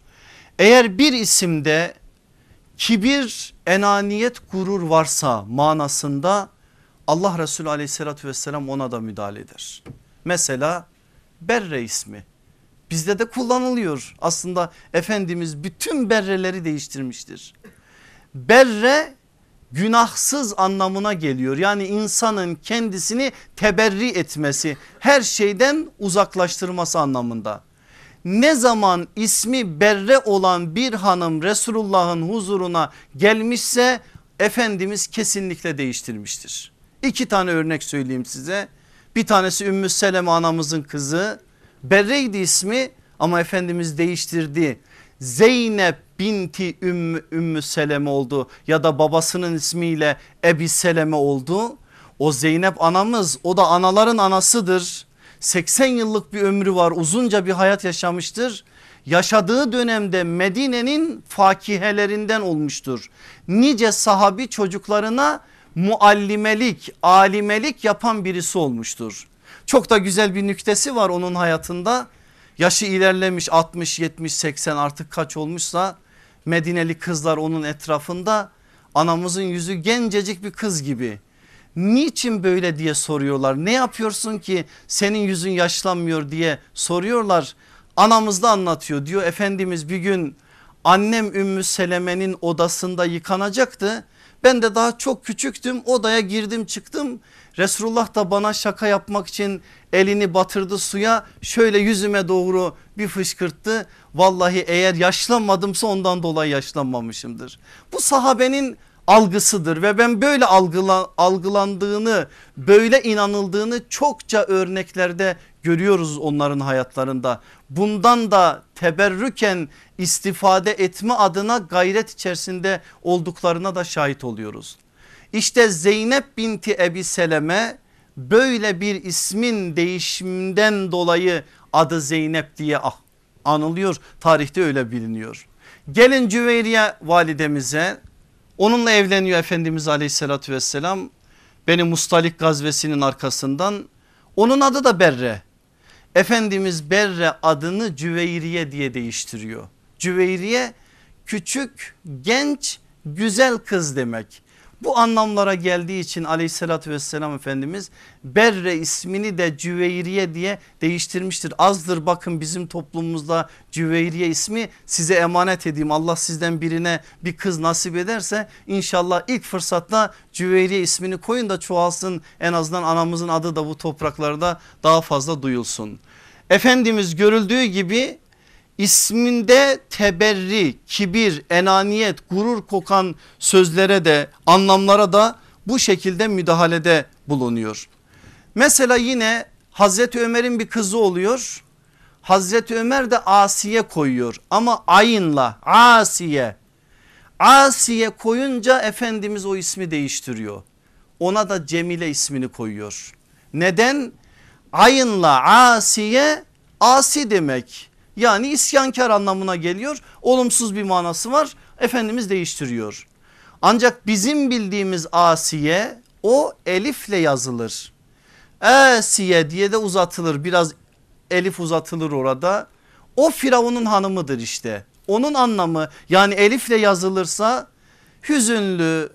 Eğer bir isimde kibir, enaniyet, gurur varsa manasında Allah Resulü aleyhissalatü vesselam ona da müdahale eder. Mesela Berre ismi bizde de kullanılıyor. Aslında Efendimiz bütün berreleri değiştirmiştir. Berre günahsız anlamına geliyor. Yani insanın kendisini teberri etmesi her şeyden uzaklaştırması anlamında. Ne zaman ismi berre olan bir hanım Resulullah'ın huzuruna gelmişse Efendimiz kesinlikle değiştirmiştir. İki tane örnek söyleyeyim size. Bir tanesi Ümmü Seleme anamızın kızı Berre'ydi ismi ama Efendimiz değiştirdi. Zeynep binti Ümmü, Ümmü Seleme oldu ya da babasının ismiyle Ebi Seleme oldu. O Zeynep anamız o da anaların anasıdır. 80 yıllık bir ömrü var uzunca bir hayat yaşamıştır. Yaşadığı dönemde Medine'nin fakihelerinden olmuştur. Nice sahabi çocuklarına muallimelik, alimelik yapan birisi olmuştur. Çok da güzel bir nüktesi var onun hayatında. Yaşı ilerlemiş 60, 70, 80 artık kaç olmuşsa Medineli kızlar onun etrafında anamızın yüzü gencecik bir kız gibi. Niçin böyle diye soruyorlar. Ne yapıyorsun ki senin yüzün yaşlanmıyor diye soruyorlar. Anamız da anlatıyor diyor Efendimiz bir gün annem Ümmü Seleme'nin odasında yıkanacaktı. Ben de daha çok küçüktüm odaya girdim çıktım. Resulullah da bana şaka yapmak için elini batırdı suya şöyle yüzüme doğru bir fışkırttı. Vallahi eğer yaşlanmadımsa ondan dolayı yaşlanmamışımdır. Bu sahabenin algısıdır ve ben böyle algıla, algılandığını böyle inanıldığını çokça örneklerde görüyoruz onların hayatlarında. Bundan da teberrüken istifade etme adına gayret içerisinde olduklarına da şahit oluyoruz. İşte Zeynep binti Ebi Seleme böyle bir ismin değişiminden dolayı adı Zeynep diye ah, anılıyor. Tarihte öyle biliniyor. Gelin Cüveyriye validemize onunla evleniyor Efendimiz aleyhissalatü vesselam. Beni Mustalik gazvesinin arkasından onun adı da Berre. Efendimiz Berre adını Cüveyriye diye değiştiriyor. Cüveyriye küçük genç güzel kız demek. Bu anlamlara geldiği için aleyhissalatü vesselam Efendimiz Berre ismini de Cüveyriye diye değiştirmiştir. Azdır bakın bizim toplumumuzda Cüveyriye ismi size emanet edeyim. Allah sizden birine bir kız nasip ederse inşallah ilk fırsatta Cüveyriye ismini koyun da çoğalsın. En azından anamızın adı da bu topraklarda daha fazla duyulsun. Efendimiz görüldüğü gibi isminde teberri, kibir, enaniyet, gurur kokan sözlere de anlamlara da bu şekilde müdahalede bulunuyor. Mesela yine Hazreti Ömer'in bir kızı oluyor. Hazreti Ömer de Asiye koyuyor ama ayınla Asiye. Asiye koyunca Efendimiz o ismi değiştiriyor. Ona da Cemile ismini koyuyor. Neden? Ayınla Asiye asi demek yani isyankar anlamına geliyor. Olumsuz bir manası var. Efendimiz değiştiriyor. Ancak bizim bildiğimiz Asiye o elifle yazılır. Asiye diye de uzatılır. Biraz elif uzatılır orada. O Firavun'un hanımıdır işte. Onun anlamı yani elifle yazılırsa hüzünlü,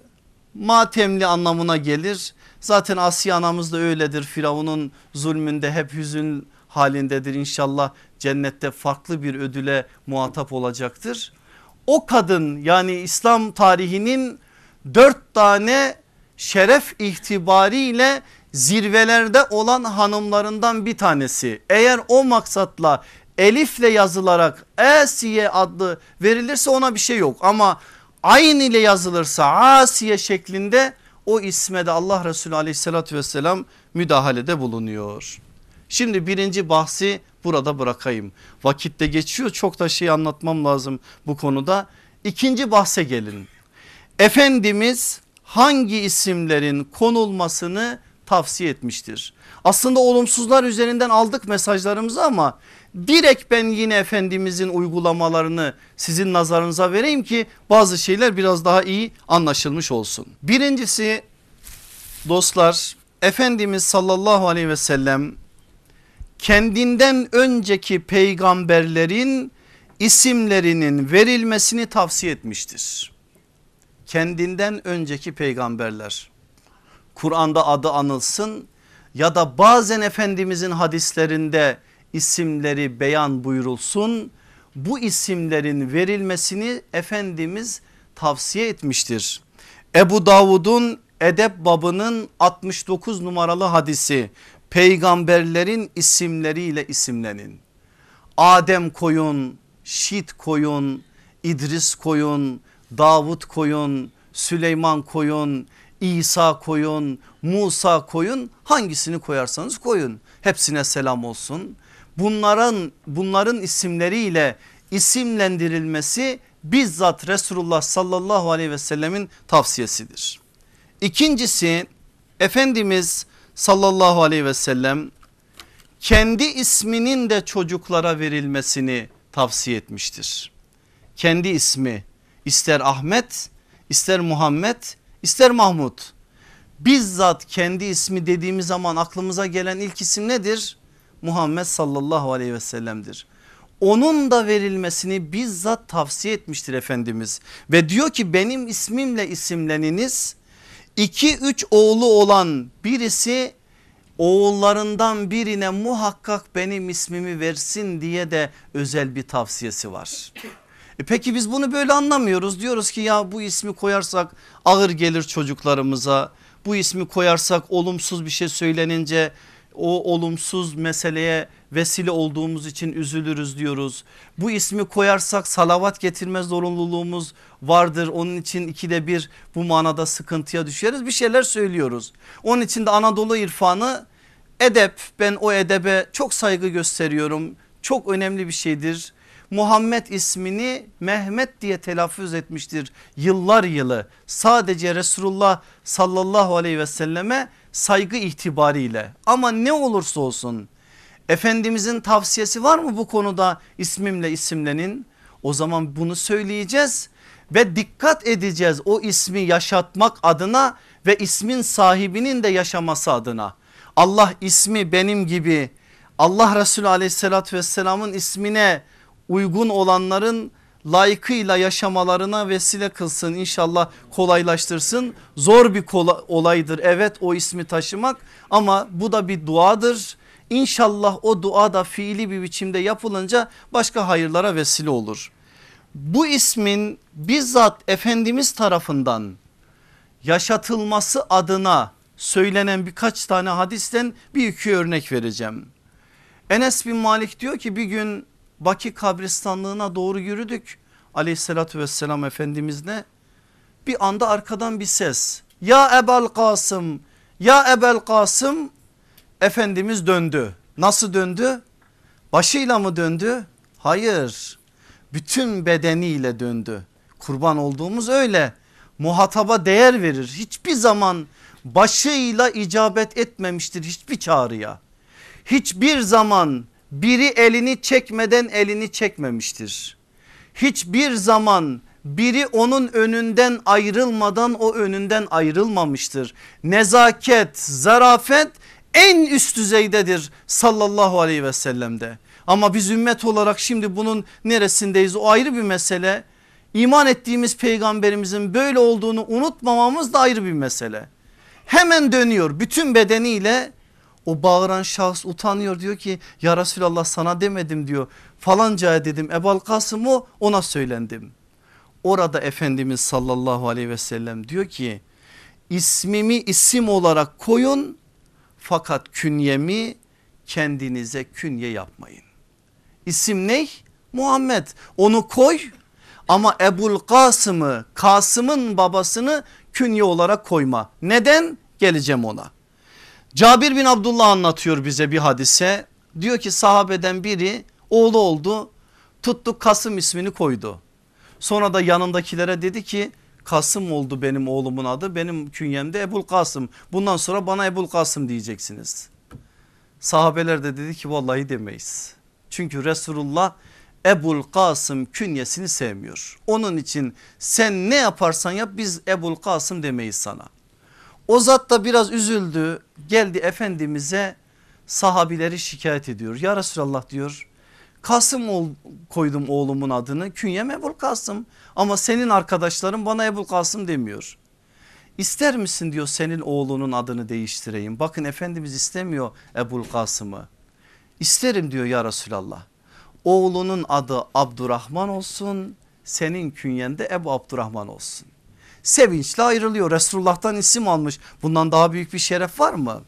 matemli anlamına gelir. Zaten Asiye anamız da öyledir. Firavun'un zulmünde hep hüzün halindedir. İnşallah cennette farklı bir ödüle muhatap olacaktır. O kadın yani İslam tarihinin dört tane şeref itibariyle zirvelerde olan hanımlarından bir tanesi. Eğer o maksatla elifle yazılarak Asiye adlı verilirse ona bir şey yok ama ayn ile yazılırsa Asiye şeklinde o isme de Allah Resulü aleyhissalatü vesselam müdahalede bulunuyor. Şimdi birinci bahsi burada bırakayım. Vakitte geçiyor çok da şey anlatmam lazım bu konuda. İkinci bahse gelin. Efendimiz hangi isimlerin konulmasını tavsiye etmiştir. Aslında olumsuzlar üzerinden aldık mesajlarımızı ama direkt ben yine Efendimizin uygulamalarını sizin nazarınıza vereyim ki bazı şeyler biraz daha iyi anlaşılmış olsun. Birincisi dostlar Efendimiz sallallahu aleyhi ve sellem kendinden önceki peygamberlerin isimlerinin verilmesini tavsiye etmiştir. Kendinden önceki peygamberler Kur'an'da adı anılsın ya da bazen Efendimizin hadislerinde isimleri beyan buyurulsun. Bu isimlerin verilmesini Efendimiz tavsiye etmiştir. Ebu Davud'un edep babının 69 numaralı hadisi peygamberlerin isimleriyle isimlenin. Adem koyun, Şit koyun, İdris koyun, Davut koyun, Süleyman koyun, İsa koyun, Musa koyun hangisini koyarsanız koyun. Hepsine selam olsun. Bunların bunların isimleriyle isimlendirilmesi bizzat Resulullah sallallahu aleyhi ve sellemin tavsiyesidir. İkincisi Efendimiz sallallahu aleyhi ve sellem kendi isminin de çocuklara verilmesini tavsiye etmiştir. Kendi ismi ister Ahmet ister Muhammed ister Mahmud bizzat kendi ismi dediğimiz zaman aklımıza gelen ilk isim nedir? Muhammed sallallahu aleyhi ve sellem'dir. Onun da verilmesini bizzat tavsiye etmiştir Efendimiz ve diyor ki benim ismimle isimleniniz 2-3 oğlu olan birisi oğullarından birine muhakkak benim ismimi versin diye de özel bir tavsiyesi var. E peki biz bunu böyle anlamıyoruz diyoruz ki ya bu ismi koyarsak ağır gelir çocuklarımıza bu ismi koyarsak olumsuz bir şey söylenince o olumsuz meseleye vesile olduğumuz için üzülürüz diyoruz. Bu ismi koyarsak salavat getirme zorunluluğumuz vardır. Onun için ikide bir bu manada sıkıntıya düşeriz bir şeyler söylüyoruz. Onun için de Anadolu irfanı edep ben o edebe çok saygı gösteriyorum. Çok önemli bir şeydir. Muhammed ismini Mehmet diye telaffuz etmiştir yıllar yılı sadece Resulullah sallallahu aleyhi ve selleme saygı itibariyle ama ne olursa olsun Efendimizin tavsiyesi var mı bu konuda ismimle isimlenin o zaman bunu söyleyeceğiz ve dikkat edeceğiz o ismi yaşatmak adına ve ismin sahibinin de yaşaması adına. Allah ismi benim gibi Allah Resulü aleyhissalatü vesselamın ismine uygun olanların layıkıyla yaşamalarına vesile kılsın inşallah kolaylaştırsın. Zor bir olaydır evet o ismi taşımak ama bu da bir duadır. İnşallah o dua da fiili bir biçimde yapılınca başka hayırlara vesile olur. Bu ismin bizzat Efendimiz tarafından yaşatılması adına söylenen birkaç tane hadisten bir iki örnek vereceğim. Enes bin Malik diyor ki bir gün Baki kabristanlığına doğru yürüdük. Aleyhissalatü vesselam efendimizle. Bir anda arkadan bir ses. Ya Ebel Kasım ya Ebel Kasım. Efendimiz döndü. Nasıl döndü? Başıyla mı döndü? Hayır. Bütün bedeniyle döndü. Kurban olduğumuz öyle. Muhataba değer verir. Hiçbir zaman başıyla icabet etmemiştir hiçbir çağrıya. Hiçbir zaman biri elini çekmeden elini çekmemiştir. Hiçbir zaman biri onun önünden ayrılmadan o önünden ayrılmamıştır. Nezaket, zarafet en üst düzeydedir sallallahu aleyhi ve sellemde. Ama biz ümmet olarak şimdi bunun neresindeyiz o ayrı bir mesele. İman ettiğimiz peygamberimizin böyle olduğunu unutmamamız da ayrı bir mesele Hemen dönüyor bütün bedeniyle o bağıran şahıs utanıyor diyor ki ya Resulallah sana demedim diyor falancaya dedim Ebal Kasım ona söylendim. Orada Efendimiz sallallahu aleyhi ve sellem diyor ki ismimi isim olarak koyun fakat künyemi kendinize künye yapmayın. İsim ne? Muhammed onu koy ama Ebul Kasım'ı Kasım'ın babasını künye olarak koyma. Neden? Geleceğim ona. Cabir bin Abdullah anlatıyor bize bir hadise. Diyor ki sahabeden biri oğlu oldu tuttu Kasım ismini koydu. Sonra da yanındakilere dedi ki Kasım oldu benim oğlumun adı benim künyemde Ebul Kasım bundan sonra bana Ebul Kasım diyeceksiniz. Sahabeler de dedi ki vallahi demeyiz. Çünkü Resulullah Ebul Kasım künyesini sevmiyor. Onun için sen ne yaparsan yap biz Ebul Kasım demeyiz sana. O zat da biraz üzüldü geldi Efendimiz'e sahabileri şikayet ediyor. Ya Resulallah diyor Kasım ol, koydum oğlumun adını künyem Ebul Kasım ama senin arkadaşların bana Ebul Kasım demiyor. İster misin diyor senin oğlunun adını değiştireyim. Bakın Efendimiz istemiyor Ebul Kasım'ı. İsterim diyor ya Resulallah. Oğlunun adı Abdurrahman olsun senin künyende Ebu Abdurrahman olsun. Sevinçle ayrılıyor Resulullah'tan isim almış bundan daha büyük bir şeref var mı?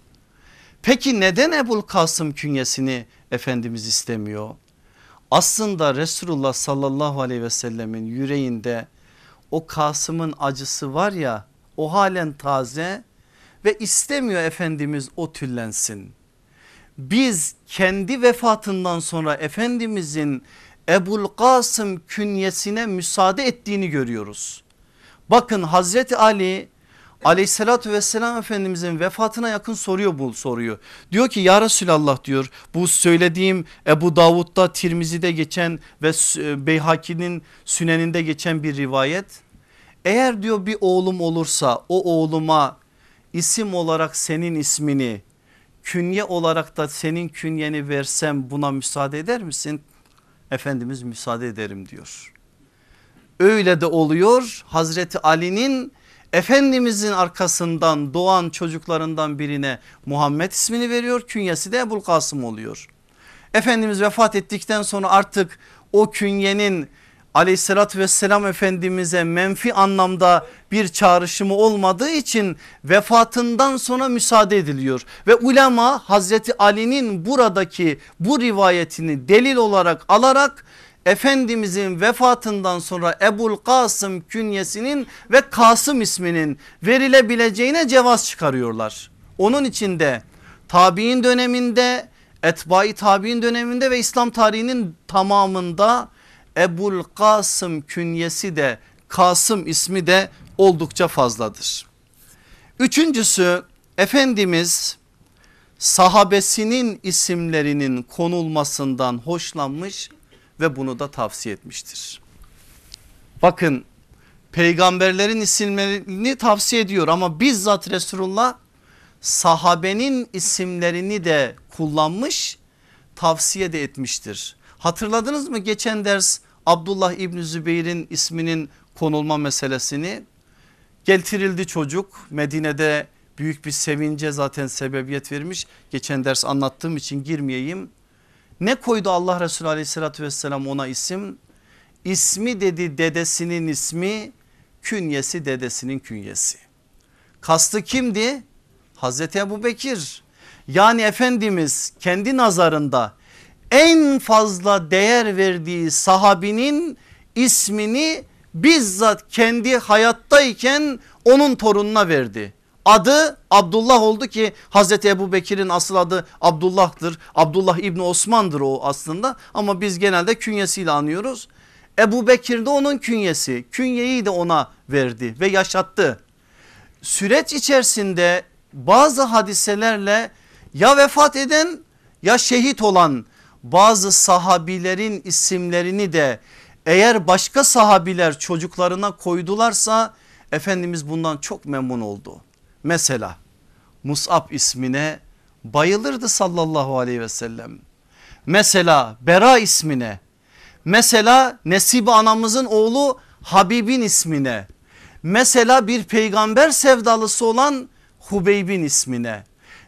Peki neden Ebul Kasım künyesini Efendimiz istemiyor? Aslında Resulullah sallallahu aleyhi ve sellemin yüreğinde o Kasım'ın acısı var ya o halen taze ve istemiyor Efendimiz o tüllensin. Biz kendi vefatından sonra Efendimizin Ebul Kasım künyesine müsaade ettiğini görüyoruz. Bakın Hazreti Ali aleyhissalatü vesselam Efendimizin vefatına yakın soruyor bu soruyu. Diyor ki ya Resulallah diyor bu söylediğim Ebu Davud'da Tirmizi'de geçen ve Beyhaki'nin süneninde geçen bir rivayet. Eğer diyor bir oğlum olursa o oğluma isim olarak senin ismini künye olarak da senin künyeni versem buna müsaade eder misin? Efendimiz müsaade ederim diyor. Öyle de oluyor Hazreti Ali'nin Efendimizin arkasından doğan çocuklarından birine Muhammed ismini veriyor künyesi de Ebul Kasım oluyor. Efendimiz vefat ettikten sonra artık o künyenin aleyhissalatü vesselam efendimize menfi anlamda bir çağrışımı olmadığı için vefatından sonra müsaade ediliyor. Ve ulema Hazreti Ali'nin buradaki bu rivayetini delil olarak alarak Efendimizin vefatından sonra Ebul Kasım künyesinin ve Kasım isminin verilebileceğine cevaz çıkarıyorlar. Onun içinde tabi'in döneminde etbai tabi'in döneminde ve İslam tarihinin tamamında Ebul Kasım künyesi de Kasım ismi de oldukça fazladır. Üçüncüsü Efendimiz sahabesinin isimlerinin konulmasından hoşlanmış ve bunu da tavsiye etmiştir. Bakın peygamberlerin isimlerini tavsiye ediyor ama bizzat Resulullah sahabenin isimlerini de kullanmış tavsiye de etmiştir. Hatırladınız mı geçen ders Abdullah İbni Zübeyir'in isminin konulma meselesini getirildi çocuk Medine'de büyük bir sevince zaten sebebiyet vermiş. Geçen ders anlattığım için girmeyeyim. Ne koydu Allah Resulü aleyhissalatü vesselam ona isim? İsmi dedi dedesinin ismi künyesi dedesinin künyesi. Kastı kimdi? Hazreti Ebu Bekir. Yani Efendimiz kendi nazarında en fazla değer verdiği sahabinin ismini bizzat kendi hayattayken onun torununa verdi. Adı Abdullah oldu ki Hazreti Ebu Bekir'in asıl adı Abdullah'tır. Abdullah İbni Osman'dır o aslında ama biz genelde künyesiyle anıyoruz. Ebu Bekir de onun künyesi künyeyi de ona verdi ve yaşattı. Süreç içerisinde bazı hadiselerle ya vefat eden ya şehit olan bazı sahabilerin isimlerini de eğer başka sahabiler çocuklarına koydularsa Efendimiz bundan çok memnun oldu. Mesela Mus'ab ismine bayılırdı sallallahu aleyhi ve sellem. Mesela Bera ismine mesela Nesibe anamızın oğlu Habib'in ismine mesela bir peygamber sevdalısı olan Hubeyb'in ismine.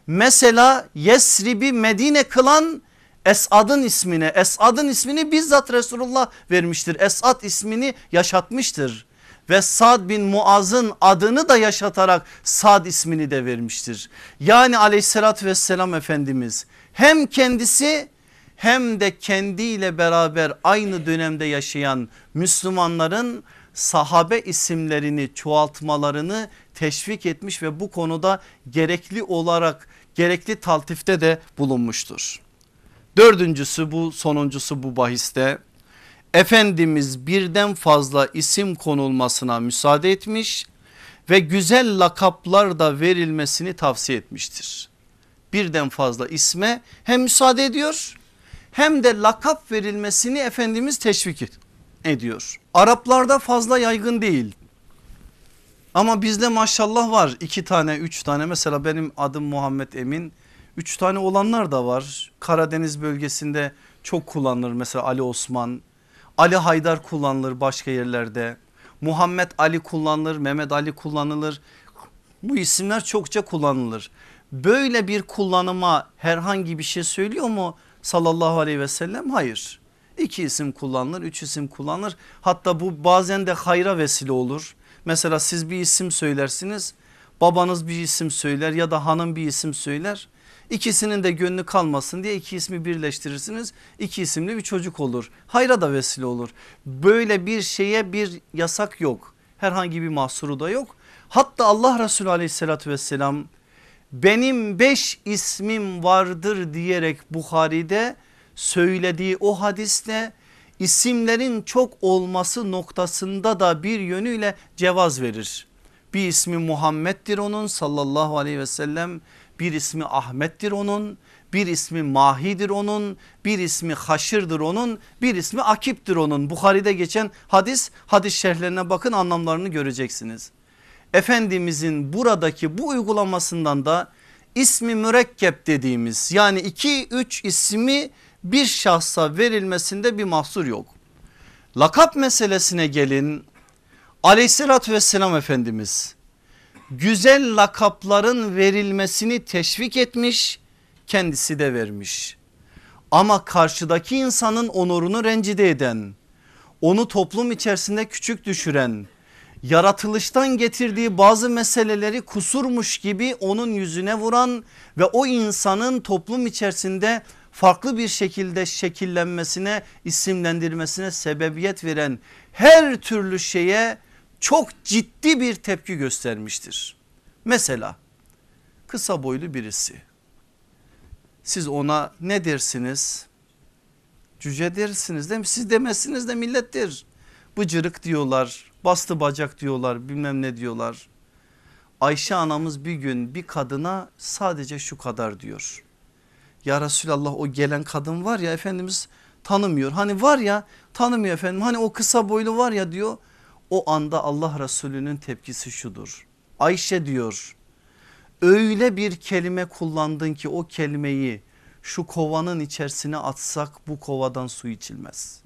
Mesela Yesrib'i Medine kılan Esad'ın ismine Esad'ın ismini bizzat Resulullah vermiştir. Esad ismini yaşatmıştır ve Sad bin Muaz'ın adını da yaşatarak Sad ismini de vermiştir. Yani aleyhissalatü vesselam Efendimiz hem kendisi hem de kendiyle beraber aynı dönemde yaşayan Müslümanların sahabe isimlerini çoğaltmalarını teşvik etmiş ve bu konuda gerekli olarak gerekli taltifte de bulunmuştur. Dördüncüsü bu sonuncusu bu bahiste Efendimiz birden fazla isim konulmasına müsaade etmiş ve güzel lakaplar da verilmesini tavsiye etmiştir. Birden fazla isme hem müsaade ediyor hem de lakap verilmesini Efendimiz teşvik ediyor. Araplarda fazla yaygın değil. Ama bizde maşallah var iki tane üç tane mesela benim adım Muhammed Emin. Üç tane olanlar da var. Karadeniz bölgesinde çok kullanılır mesela Ali Osman. Ali Haydar kullanılır başka yerlerde. Muhammed Ali kullanılır, Mehmet Ali kullanılır. Bu isimler çokça kullanılır. Böyle bir kullanıma herhangi bir şey söylüyor mu sallallahu aleyhi ve sellem? Hayır. İki isim kullanılır, üç isim kullanılır. Hatta bu bazen de hayra vesile olur. Mesela siz bir isim söylersiniz. Babanız bir isim söyler ya da hanım bir isim söyler. İkisinin de gönlü kalmasın diye iki ismi birleştirirsiniz. İki isimli bir çocuk olur. Hayra da vesile olur. Böyle bir şeye bir yasak yok. Herhangi bir mahsuru da yok. Hatta Allah Resulü aleyhissalatü vesselam benim beş ismim vardır diyerek Bukhari'de söylediği o hadiste isimlerin çok olması noktasında da bir yönüyle cevaz verir. Bir ismi Muhammed'dir onun sallallahu aleyhi ve sellem bir ismi Ahmet'tir onun bir ismi Mahi'dir onun bir ismi Haşır'dır onun bir ismi Akip'tir onun Bukhari'de geçen hadis hadis şerhlerine bakın anlamlarını göreceksiniz. Efendimizin buradaki bu uygulamasından da ismi mürekkep dediğimiz yani iki üç ismi bir şahsa verilmesinde bir mahsur yok. Lakap meselesine gelin aleyhissalatü vesselam Efendimiz güzel lakapların verilmesini teşvik etmiş kendisi de vermiş. Ama karşıdaki insanın onurunu rencide eden onu toplum içerisinde küçük düşüren yaratılıştan getirdiği bazı meseleleri kusurmuş gibi onun yüzüne vuran ve o insanın toplum içerisinde farklı bir şekilde şekillenmesine isimlendirmesine sebebiyet veren her türlü şeye çok ciddi bir tepki göstermiştir. Mesela kısa boylu birisi siz ona ne dersiniz? Cüce dersiniz değil mi? Siz demezsiniz de millettir. Bıcırık diyorlar, bastı bacak diyorlar, bilmem ne diyorlar. Ayşe anamız bir gün bir kadına sadece şu kadar diyor. Ya Resulallah o gelen kadın var ya Efendimiz tanımıyor. Hani var ya tanımıyor efendim. Hani o kısa boylu var ya diyor. O anda Allah Resulü'nün tepkisi şudur. Ayşe diyor öyle bir kelime kullandın ki o kelimeyi şu kovanın içerisine atsak bu kovadan su içilmez.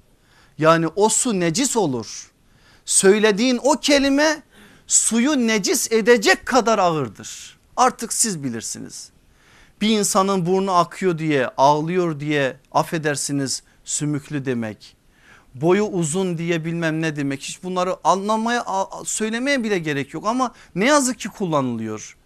Yani o su necis olur. Söylediğin o kelime suyu necis edecek kadar ağırdır. Artık siz bilirsiniz. Bir insanın burnu akıyor diye ağlıyor diye affedersiniz sümüklü demek boyu uzun diye bilmem ne demek hiç bunları anlamaya söylemeye bile gerek yok ama ne yazık ki kullanılıyor.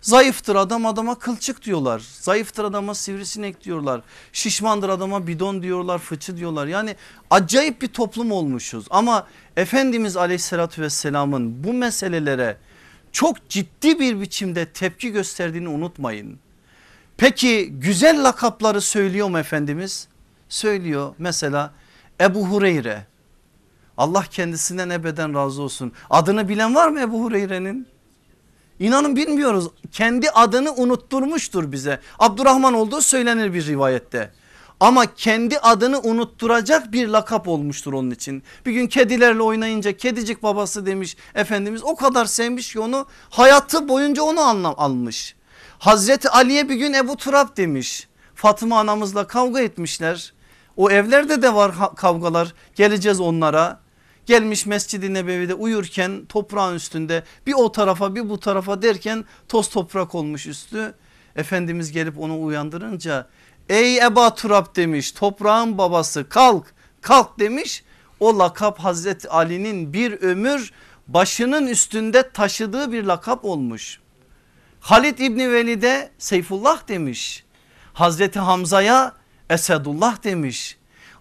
Zayıftır adam adama kılçık diyorlar. Zayıftır adama sivrisinek diyorlar. Şişmandır adama bidon diyorlar fıçı diyorlar. Yani acayip bir toplum olmuşuz. Ama Efendimiz aleyhissalatü vesselamın bu meselelere çok ciddi bir biçimde tepki gösterdiğini unutmayın. Peki güzel lakapları söylüyor mu Efendimiz? Söylüyor mesela Ebu Hureyre. Allah kendisinden ebeden razı olsun. Adını bilen var mı Ebu Hureyre'nin? İnanın bilmiyoruz. Kendi adını unutturmuştur bize. Abdurrahman olduğu söylenir bir rivayette. Ama kendi adını unutturacak bir lakap olmuştur onun için. Bir gün kedilerle oynayınca kedicik babası demiş Efendimiz o kadar sevmiş ki onu hayatı boyunca onu anlam almış. Hazreti Ali'ye bir gün Ebu Turab demiş. Fatıma anamızla kavga etmişler. O evlerde de var kavgalar geleceğiz onlara. Gelmiş Mescid-i Nebevi'de uyurken toprağın üstünde bir o tarafa bir bu tarafa derken toz toprak olmuş üstü. Efendimiz gelip onu uyandırınca ey Eba Turab demiş toprağın babası kalk kalk demiş. O lakap Hazreti Ali'nin bir ömür başının üstünde taşıdığı bir lakap olmuş. Halid İbni Velid'e Seyfullah demiş. Hazreti Hamza'ya Esedullah demiş.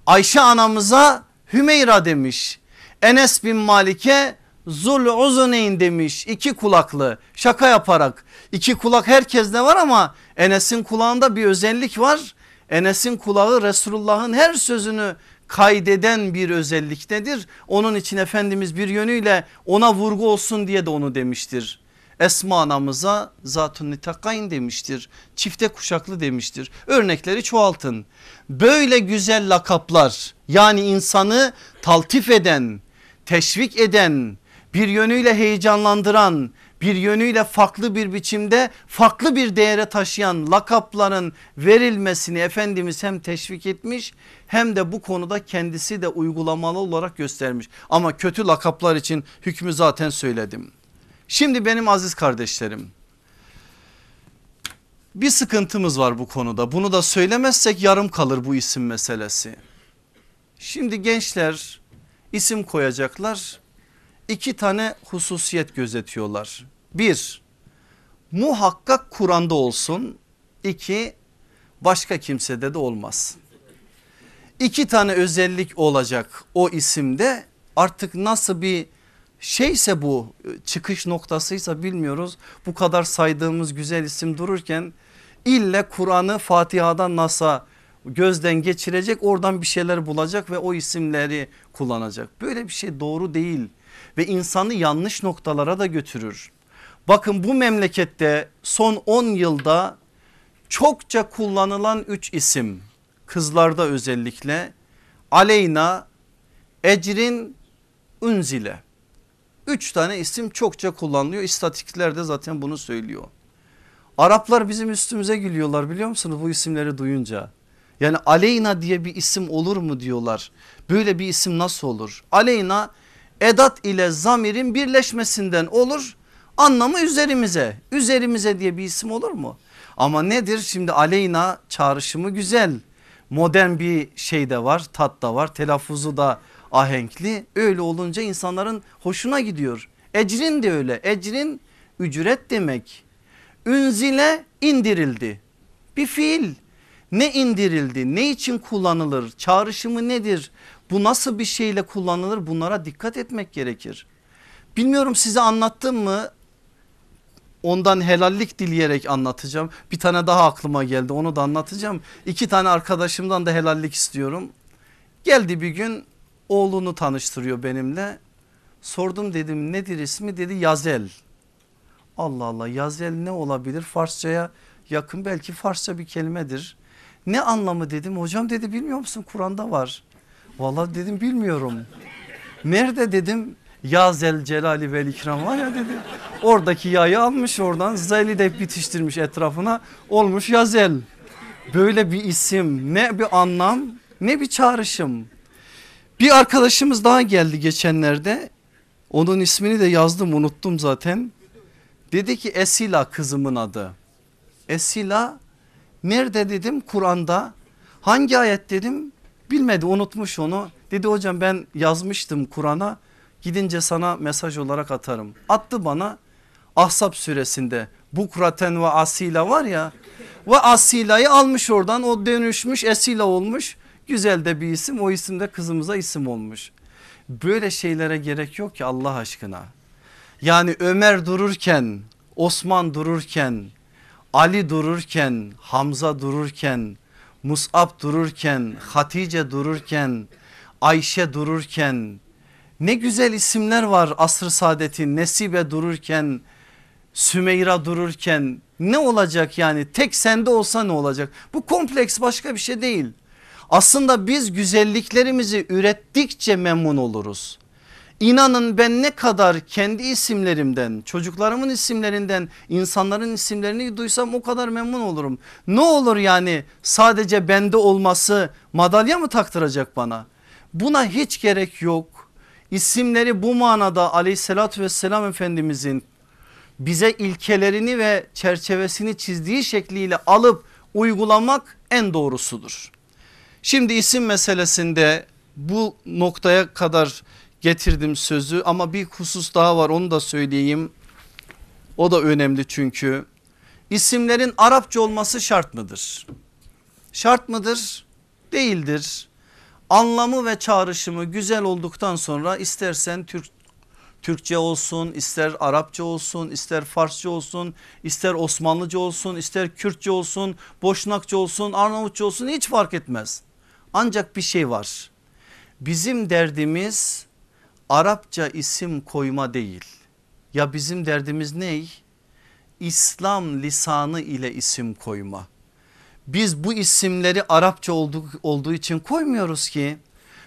Ayşe anamıza Hümeyra demiş. Enes bin Malik'e Zul uzuneyn demiş iki kulaklı şaka yaparak iki kulak herkeste var ama Enes'in kulağında bir özellik var. Enes'in kulağı Resulullah'ın her sözünü kaydeden bir özelliktedir. Onun için Efendimiz bir yönüyle ona vurgu olsun diye de onu demiştir. Esma anamıza zatun nitakayn demiştir. Çifte kuşaklı demiştir. Örnekleri çoğaltın. Böyle güzel lakaplar yani insanı taltif eden, teşvik eden, bir yönüyle heyecanlandıran, bir yönüyle farklı bir biçimde farklı bir değere taşıyan lakapların verilmesini Efendimiz hem teşvik etmiş hem de bu konuda kendisi de uygulamalı olarak göstermiş. Ama kötü lakaplar için hükmü zaten söyledim. Şimdi benim aziz kardeşlerim bir sıkıntımız var bu konuda bunu da söylemezsek yarım kalır bu isim meselesi. Şimdi gençler isim koyacaklar iki tane hususiyet gözetiyorlar. Bir muhakkak Kur'an'da olsun iki başka kimsede de olmaz. İki tane özellik olacak o isimde artık nasıl bir şeyse bu çıkış noktasıysa bilmiyoruz. Bu kadar saydığımız güzel isim dururken ille Kur'an'ı Fatiha'dan nas'a gözden geçirecek oradan bir şeyler bulacak ve o isimleri kullanacak. Böyle bir şey doğru değil ve insanı yanlış noktalara da götürür. Bakın bu memlekette son 10 yılda çokça kullanılan 3 isim kızlarda özellikle Aleyna, Ecrin, Unzile. Üç tane isim çokça kullanılıyor. İstatikler de zaten bunu söylüyor. Araplar bizim üstümüze gülüyorlar biliyor musunuz bu isimleri duyunca. Yani Aleyna diye bir isim olur mu diyorlar. Böyle bir isim nasıl olur? Aleyna edat ile zamirin birleşmesinden olur. Anlamı üzerimize. Üzerimize diye bir isim olur mu? Ama nedir şimdi Aleyna çağrışımı güzel. Modern bir şey de var tat da var telaffuzu da ahenkli. Öyle olunca insanların hoşuna gidiyor. Ecrin de öyle. Ecrin ücret demek. Ünzile indirildi. Bir fiil. Ne indirildi? Ne için kullanılır? Çağrışımı nedir? Bu nasıl bir şeyle kullanılır? Bunlara dikkat etmek gerekir. Bilmiyorum size anlattım mı? Ondan helallik dileyerek anlatacağım. Bir tane daha aklıma geldi onu da anlatacağım. İki tane arkadaşımdan da helallik istiyorum. Geldi bir gün oğlunu tanıştırıyor benimle. Sordum dedim nedir ismi dedi Yazel. Allah Allah Yazel ne olabilir Farsçaya yakın belki Farsça bir kelimedir. Ne anlamı dedim hocam dedi bilmiyor musun Kur'an'da var. Vallahi dedim bilmiyorum. Nerede dedim ya zel celali vel ikram var ya dedi. Oradaki yayı almış oradan zeli de bitiştirmiş etrafına olmuş yazel. Böyle bir isim ne bir anlam ne bir çağrışım. Bir arkadaşımız daha geldi geçenlerde. Onun ismini de yazdım unuttum zaten. Dedi ki Esila kızımın adı. Esila nerede dedim Kur'an'da. Hangi ayet dedim bilmedi unutmuş onu. Dedi hocam ben yazmıştım Kur'an'a gidince sana mesaj olarak atarım. Attı bana Ahzab suresinde Bukraten ve Asila var ya ve Asila'yı almış oradan o dönüşmüş Esila olmuş. Güzel de bir isim o isim de kızımıza isim olmuş. Böyle şeylere gerek yok ki Allah aşkına. Yani Ömer dururken, Osman dururken, Ali dururken, Hamza dururken, Mus'ab dururken, Hatice dururken, Ayşe dururken ne güzel isimler var asr saadetin Nesibe dururken, Sümeyra dururken ne olacak yani tek sende olsa ne olacak? Bu kompleks başka bir şey değil. Aslında biz güzelliklerimizi ürettikçe memnun oluruz. İnanın ben ne kadar kendi isimlerimden çocuklarımın isimlerinden insanların isimlerini duysam o kadar memnun olurum. Ne olur yani sadece bende olması madalya mı taktıracak bana? Buna hiç gerek yok. isimleri bu manada aleyhissalatü vesselam Efendimizin bize ilkelerini ve çerçevesini çizdiği şekliyle alıp uygulamak en doğrusudur. Şimdi isim meselesinde bu noktaya kadar getirdim sözü ama bir husus daha var onu da söyleyeyim. O da önemli çünkü isimlerin Arapça olması şart mıdır? Şart mıdır? Değildir. Anlamı ve çağrışımı güzel olduktan sonra istersen Türk Türkçe olsun, ister Arapça olsun, ister Farsça olsun, ister Osmanlıca olsun, ister Kürtçe olsun, Boşnakça olsun, Arnavutça olsun hiç fark etmez. Ancak bir şey var. Bizim derdimiz Arapça isim koyma değil. Ya bizim derdimiz ney? İslam lisanı ile isim koyma. Biz bu isimleri Arapça olduğu, olduğu için koymuyoruz ki.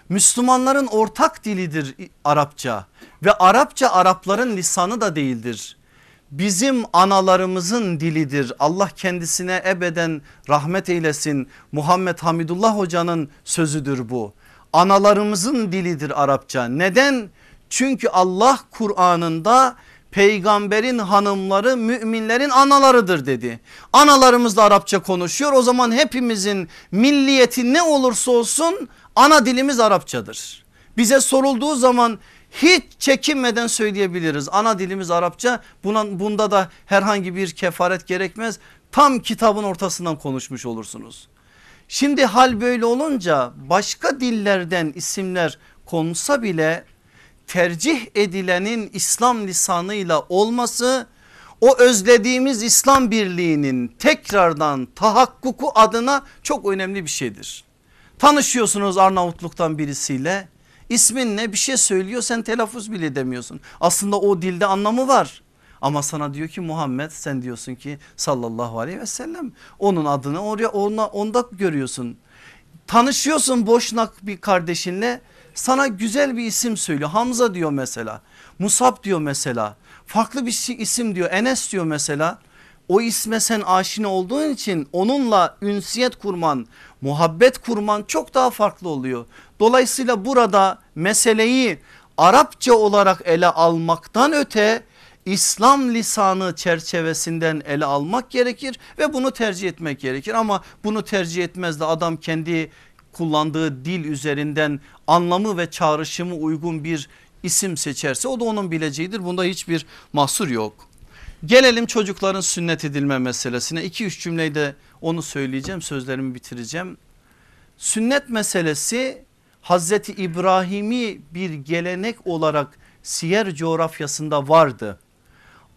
Müslümanların ortak dilidir Arapça ve Arapça Arapların lisanı da değildir. Bizim analarımızın dilidir. Allah kendisine ebeden rahmet eylesin. Muhammed Hamidullah hocanın sözüdür bu. Analarımızın dilidir Arapça. Neden? Çünkü Allah Kur'an'ında peygamberin hanımları müminlerin analarıdır dedi. Analarımız da Arapça konuşuyor o zaman hepimizin milliyeti ne olursa olsun ana dilimiz Arapçadır. Bize sorulduğu zaman hiç çekinmeden söyleyebiliriz. Ana dilimiz Arapça buna, bunda da herhangi bir kefaret gerekmez. Tam kitabın ortasından konuşmuş olursunuz. Şimdi hal böyle olunca başka dillerden isimler konsa bile tercih edilenin İslam lisanıyla olması o özlediğimiz İslam birliğinin tekrardan tahakkuku adına çok önemli bir şeydir. Tanışıyorsunuz Arnavutluk'tan birisiyle ismin ne bir şey söylüyor sen telaffuz bile edemiyorsun. Aslında o dilde anlamı var. Ama sana diyor ki Muhammed sen diyorsun ki sallallahu aleyhi ve sellem onun adını oraya ona, onda görüyorsun. Tanışıyorsun boşnak bir kardeşinle sana güzel bir isim söylüyor. Hamza diyor mesela. Musab diyor mesela. Farklı bir isim diyor. Enes diyor mesela. O isme sen aşina olduğun için onunla ünsiyet kurman, muhabbet kurman çok daha farklı oluyor. Dolayısıyla burada meseleyi Arapça olarak ele almaktan öte İslam lisanı çerçevesinden ele almak gerekir ve bunu tercih etmek gerekir. Ama bunu tercih etmez de adam kendi kullandığı dil üzerinden anlamı ve çağrışımı uygun bir isim seçerse o da onun bileceğidir. Bunda hiçbir mahsur yok. Gelelim çocukların sünnet edilme meselesine. 2-3 cümleyi de onu söyleyeceğim sözlerimi bitireceğim. Sünnet meselesi Hazreti İbrahim'i bir gelenek olarak siyer coğrafyasında vardı.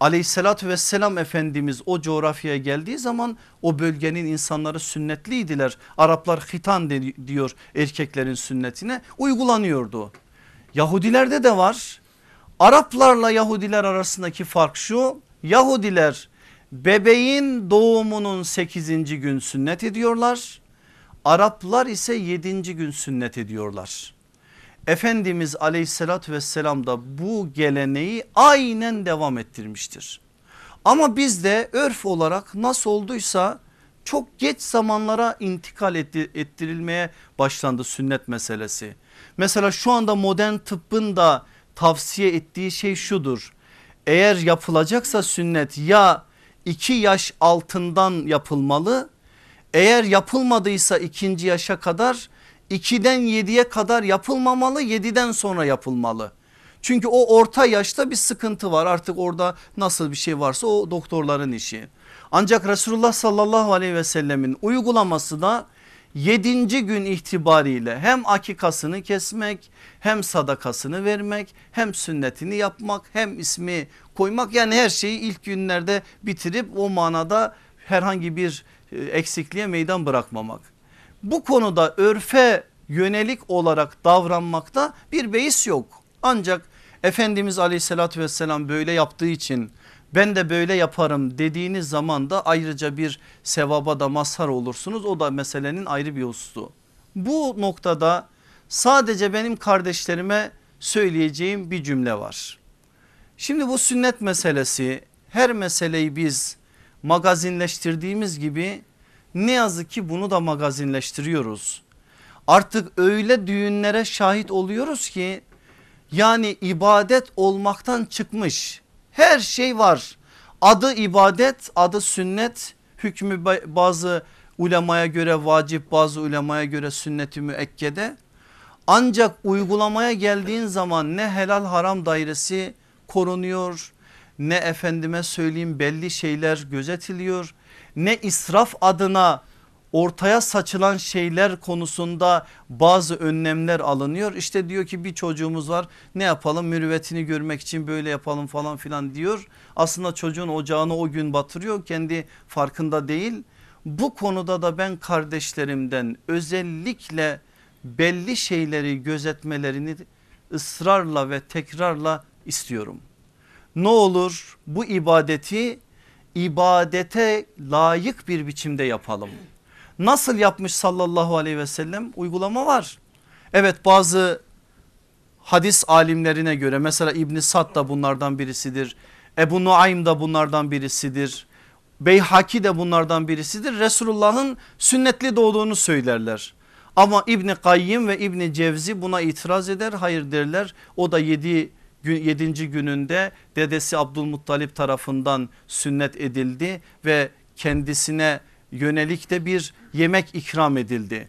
Aleyhissalatü vesselam Efendimiz o coğrafyaya geldiği zaman o bölgenin insanları sünnetliydiler. Araplar hitan diyor erkeklerin sünnetine uygulanıyordu. Yahudilerde de var. Araplarla Yahudiler arasındaki fark şu Yahudiler bebeğin doğumunun 8. gün sünnet ediyorlar. Araplar ise 7. gün sünnet ediyorlar. Efendimiz aleyhissalatü vesselam da bu geleneği aynen devam ettirmiştir. Ama bizde örf olarak nasıl olduysa çok geç zamanlara intikal ettirilmeye başlandı sünnet meselesi. Mesela şu anda modern tıbbın da tavsiye ettiği şey şudur. Eğer yapılacaksa sünnet ya 2 yaş altından yapılmalı. Eğer yapılmadıysa ikinci yaşa kadar 2'den 7'ye kadar yapılmamalı 7'den sonra yapılmalı. Çünkü o orta yaşta bir sıkıntı var artık orada nasıl bir şey varsa o doktorların işi. Ancak Resulullah sallallahu aleyhi ve sellemin uygulaması da 7. gün itibariyle hem akikasını kesmek hem sadakasını vermek hem sünnetini yapmak hem ismi koymak yani her şeyi ilk günlerde bitirip o manada herhangi bir eksikliğe meydan bırakmamak. Bu konuda örfe yönelik olarak davranmakta bir beis yok. Ancak Efendimiz aleyhissalatü vesselam böyle yaptığı için ben de böyle yaparım dediğiniz zaman da ayrıca bir sevaba da mazhar olursunuz. O da meselenin ayrı bir hususu. Bu noktada sadece benim kardeşlerime söyleyeceğim bir cümle var. Şimdi bu sünnet meselesi her meseleyi biz magazinleştirdiğimiz gibi ne yazık ki bunu da magazinleştiriyoruz. Artık öyle düğünlere şahit oluyoruz ki Yani ibadet olmaktan çıkmış. Her şey var. Adı ibadet, adı sünnet, hükmü bazı ulemaya göre vacip, bazı ulemaya göre sünneti müekkede. Ancak uygulamaya geldiğin zaman ne helal haram dairesi korunuyor, ne efendime söyleyeyim belli şeyler gözetiliyor, ne israf adına ortaya saçılan şeyler konusunda bazı önlemler alınıyor. İşte diyor ki bir çocuğumuz var ne yapalım mürüvvetini görmek için böyle yapalım falan filan diyor. Aslında çocuğun ocağını o gün batırıyor kendi farkında değil. Bu konuda da ben kardeşlerimden özellikle belli şeyleri gözetmelerini ısrarla ve tekrarla istiyorum. Ne olur bu ibadeti ibadete layık bir biçimde yapalım. Nasıl yapmış sallallahu aleyhi ve sellem uygulama var. Evet bazı hadis alimlerine göre mesela İbn Sad da bunlardan birisidir. Ebu Nuaym da bunlardan birisidir. Beyhaki de bunlardan birisidir. Resulullah'ın sünnetli doğduğunu söylerler. Ama İbni Kayyim ve İbni Cevzi buna itiraz eder. Hayır derler o da yedi, yedinci gününde dedesi Abdülmuttalip tarafından sünnet edildi ve kendisine yönelik de bir yemek ikram edildi.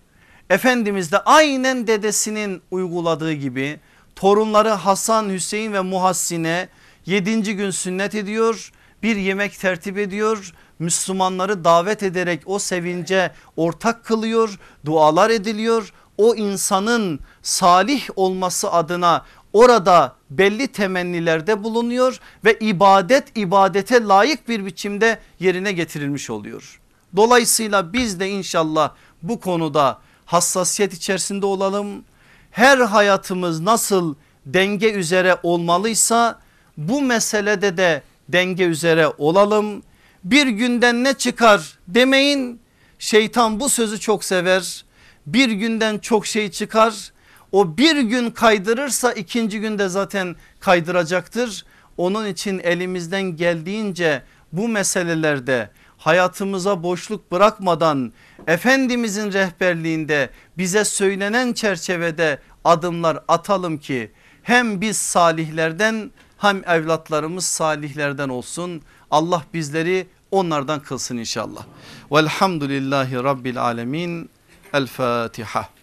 Efendimiz de aynen dedesinin uyguladığı gibi torunları Hasan, Hüseyin ve Muhassine yedinci gün sünnet ediyor. Bir yemek tertip ediyor. Müslümanları davet ederek o sevince ortak kılıyor. Dualar ediliyor. O insanın salih olması adına orada belli temennilerde bulunuyor ve ibadet ibadete layık bir biçimde yerine getirilmiş oluyor. Dolayısıyla biz de inşallah bu konuda hassasiyet içerisinde olalım. Her hayatımız nasıl denge üzere olmalıysa bu meselede de denge üzere olalım. Bir günden ne çıkar demeyin şeytan bu sözü çok sever. Bir günden çok şey çıkar o bir gün kaydırırsa ikinci günde zaten kaydıracaktır. Onun için elimizden geldiğince bu meselelerde hayatımıza boşluk bırakmadan Efendimizin rehberliğinde bize söylenen çerçevede adımlar atalım ki hem biz salihlerden hem evlatlarımız salihlerden olsun. Allah bizleri onlardan kılsın inşallah. Velhamdülillahi Rabbil Alemin. El Fatiha.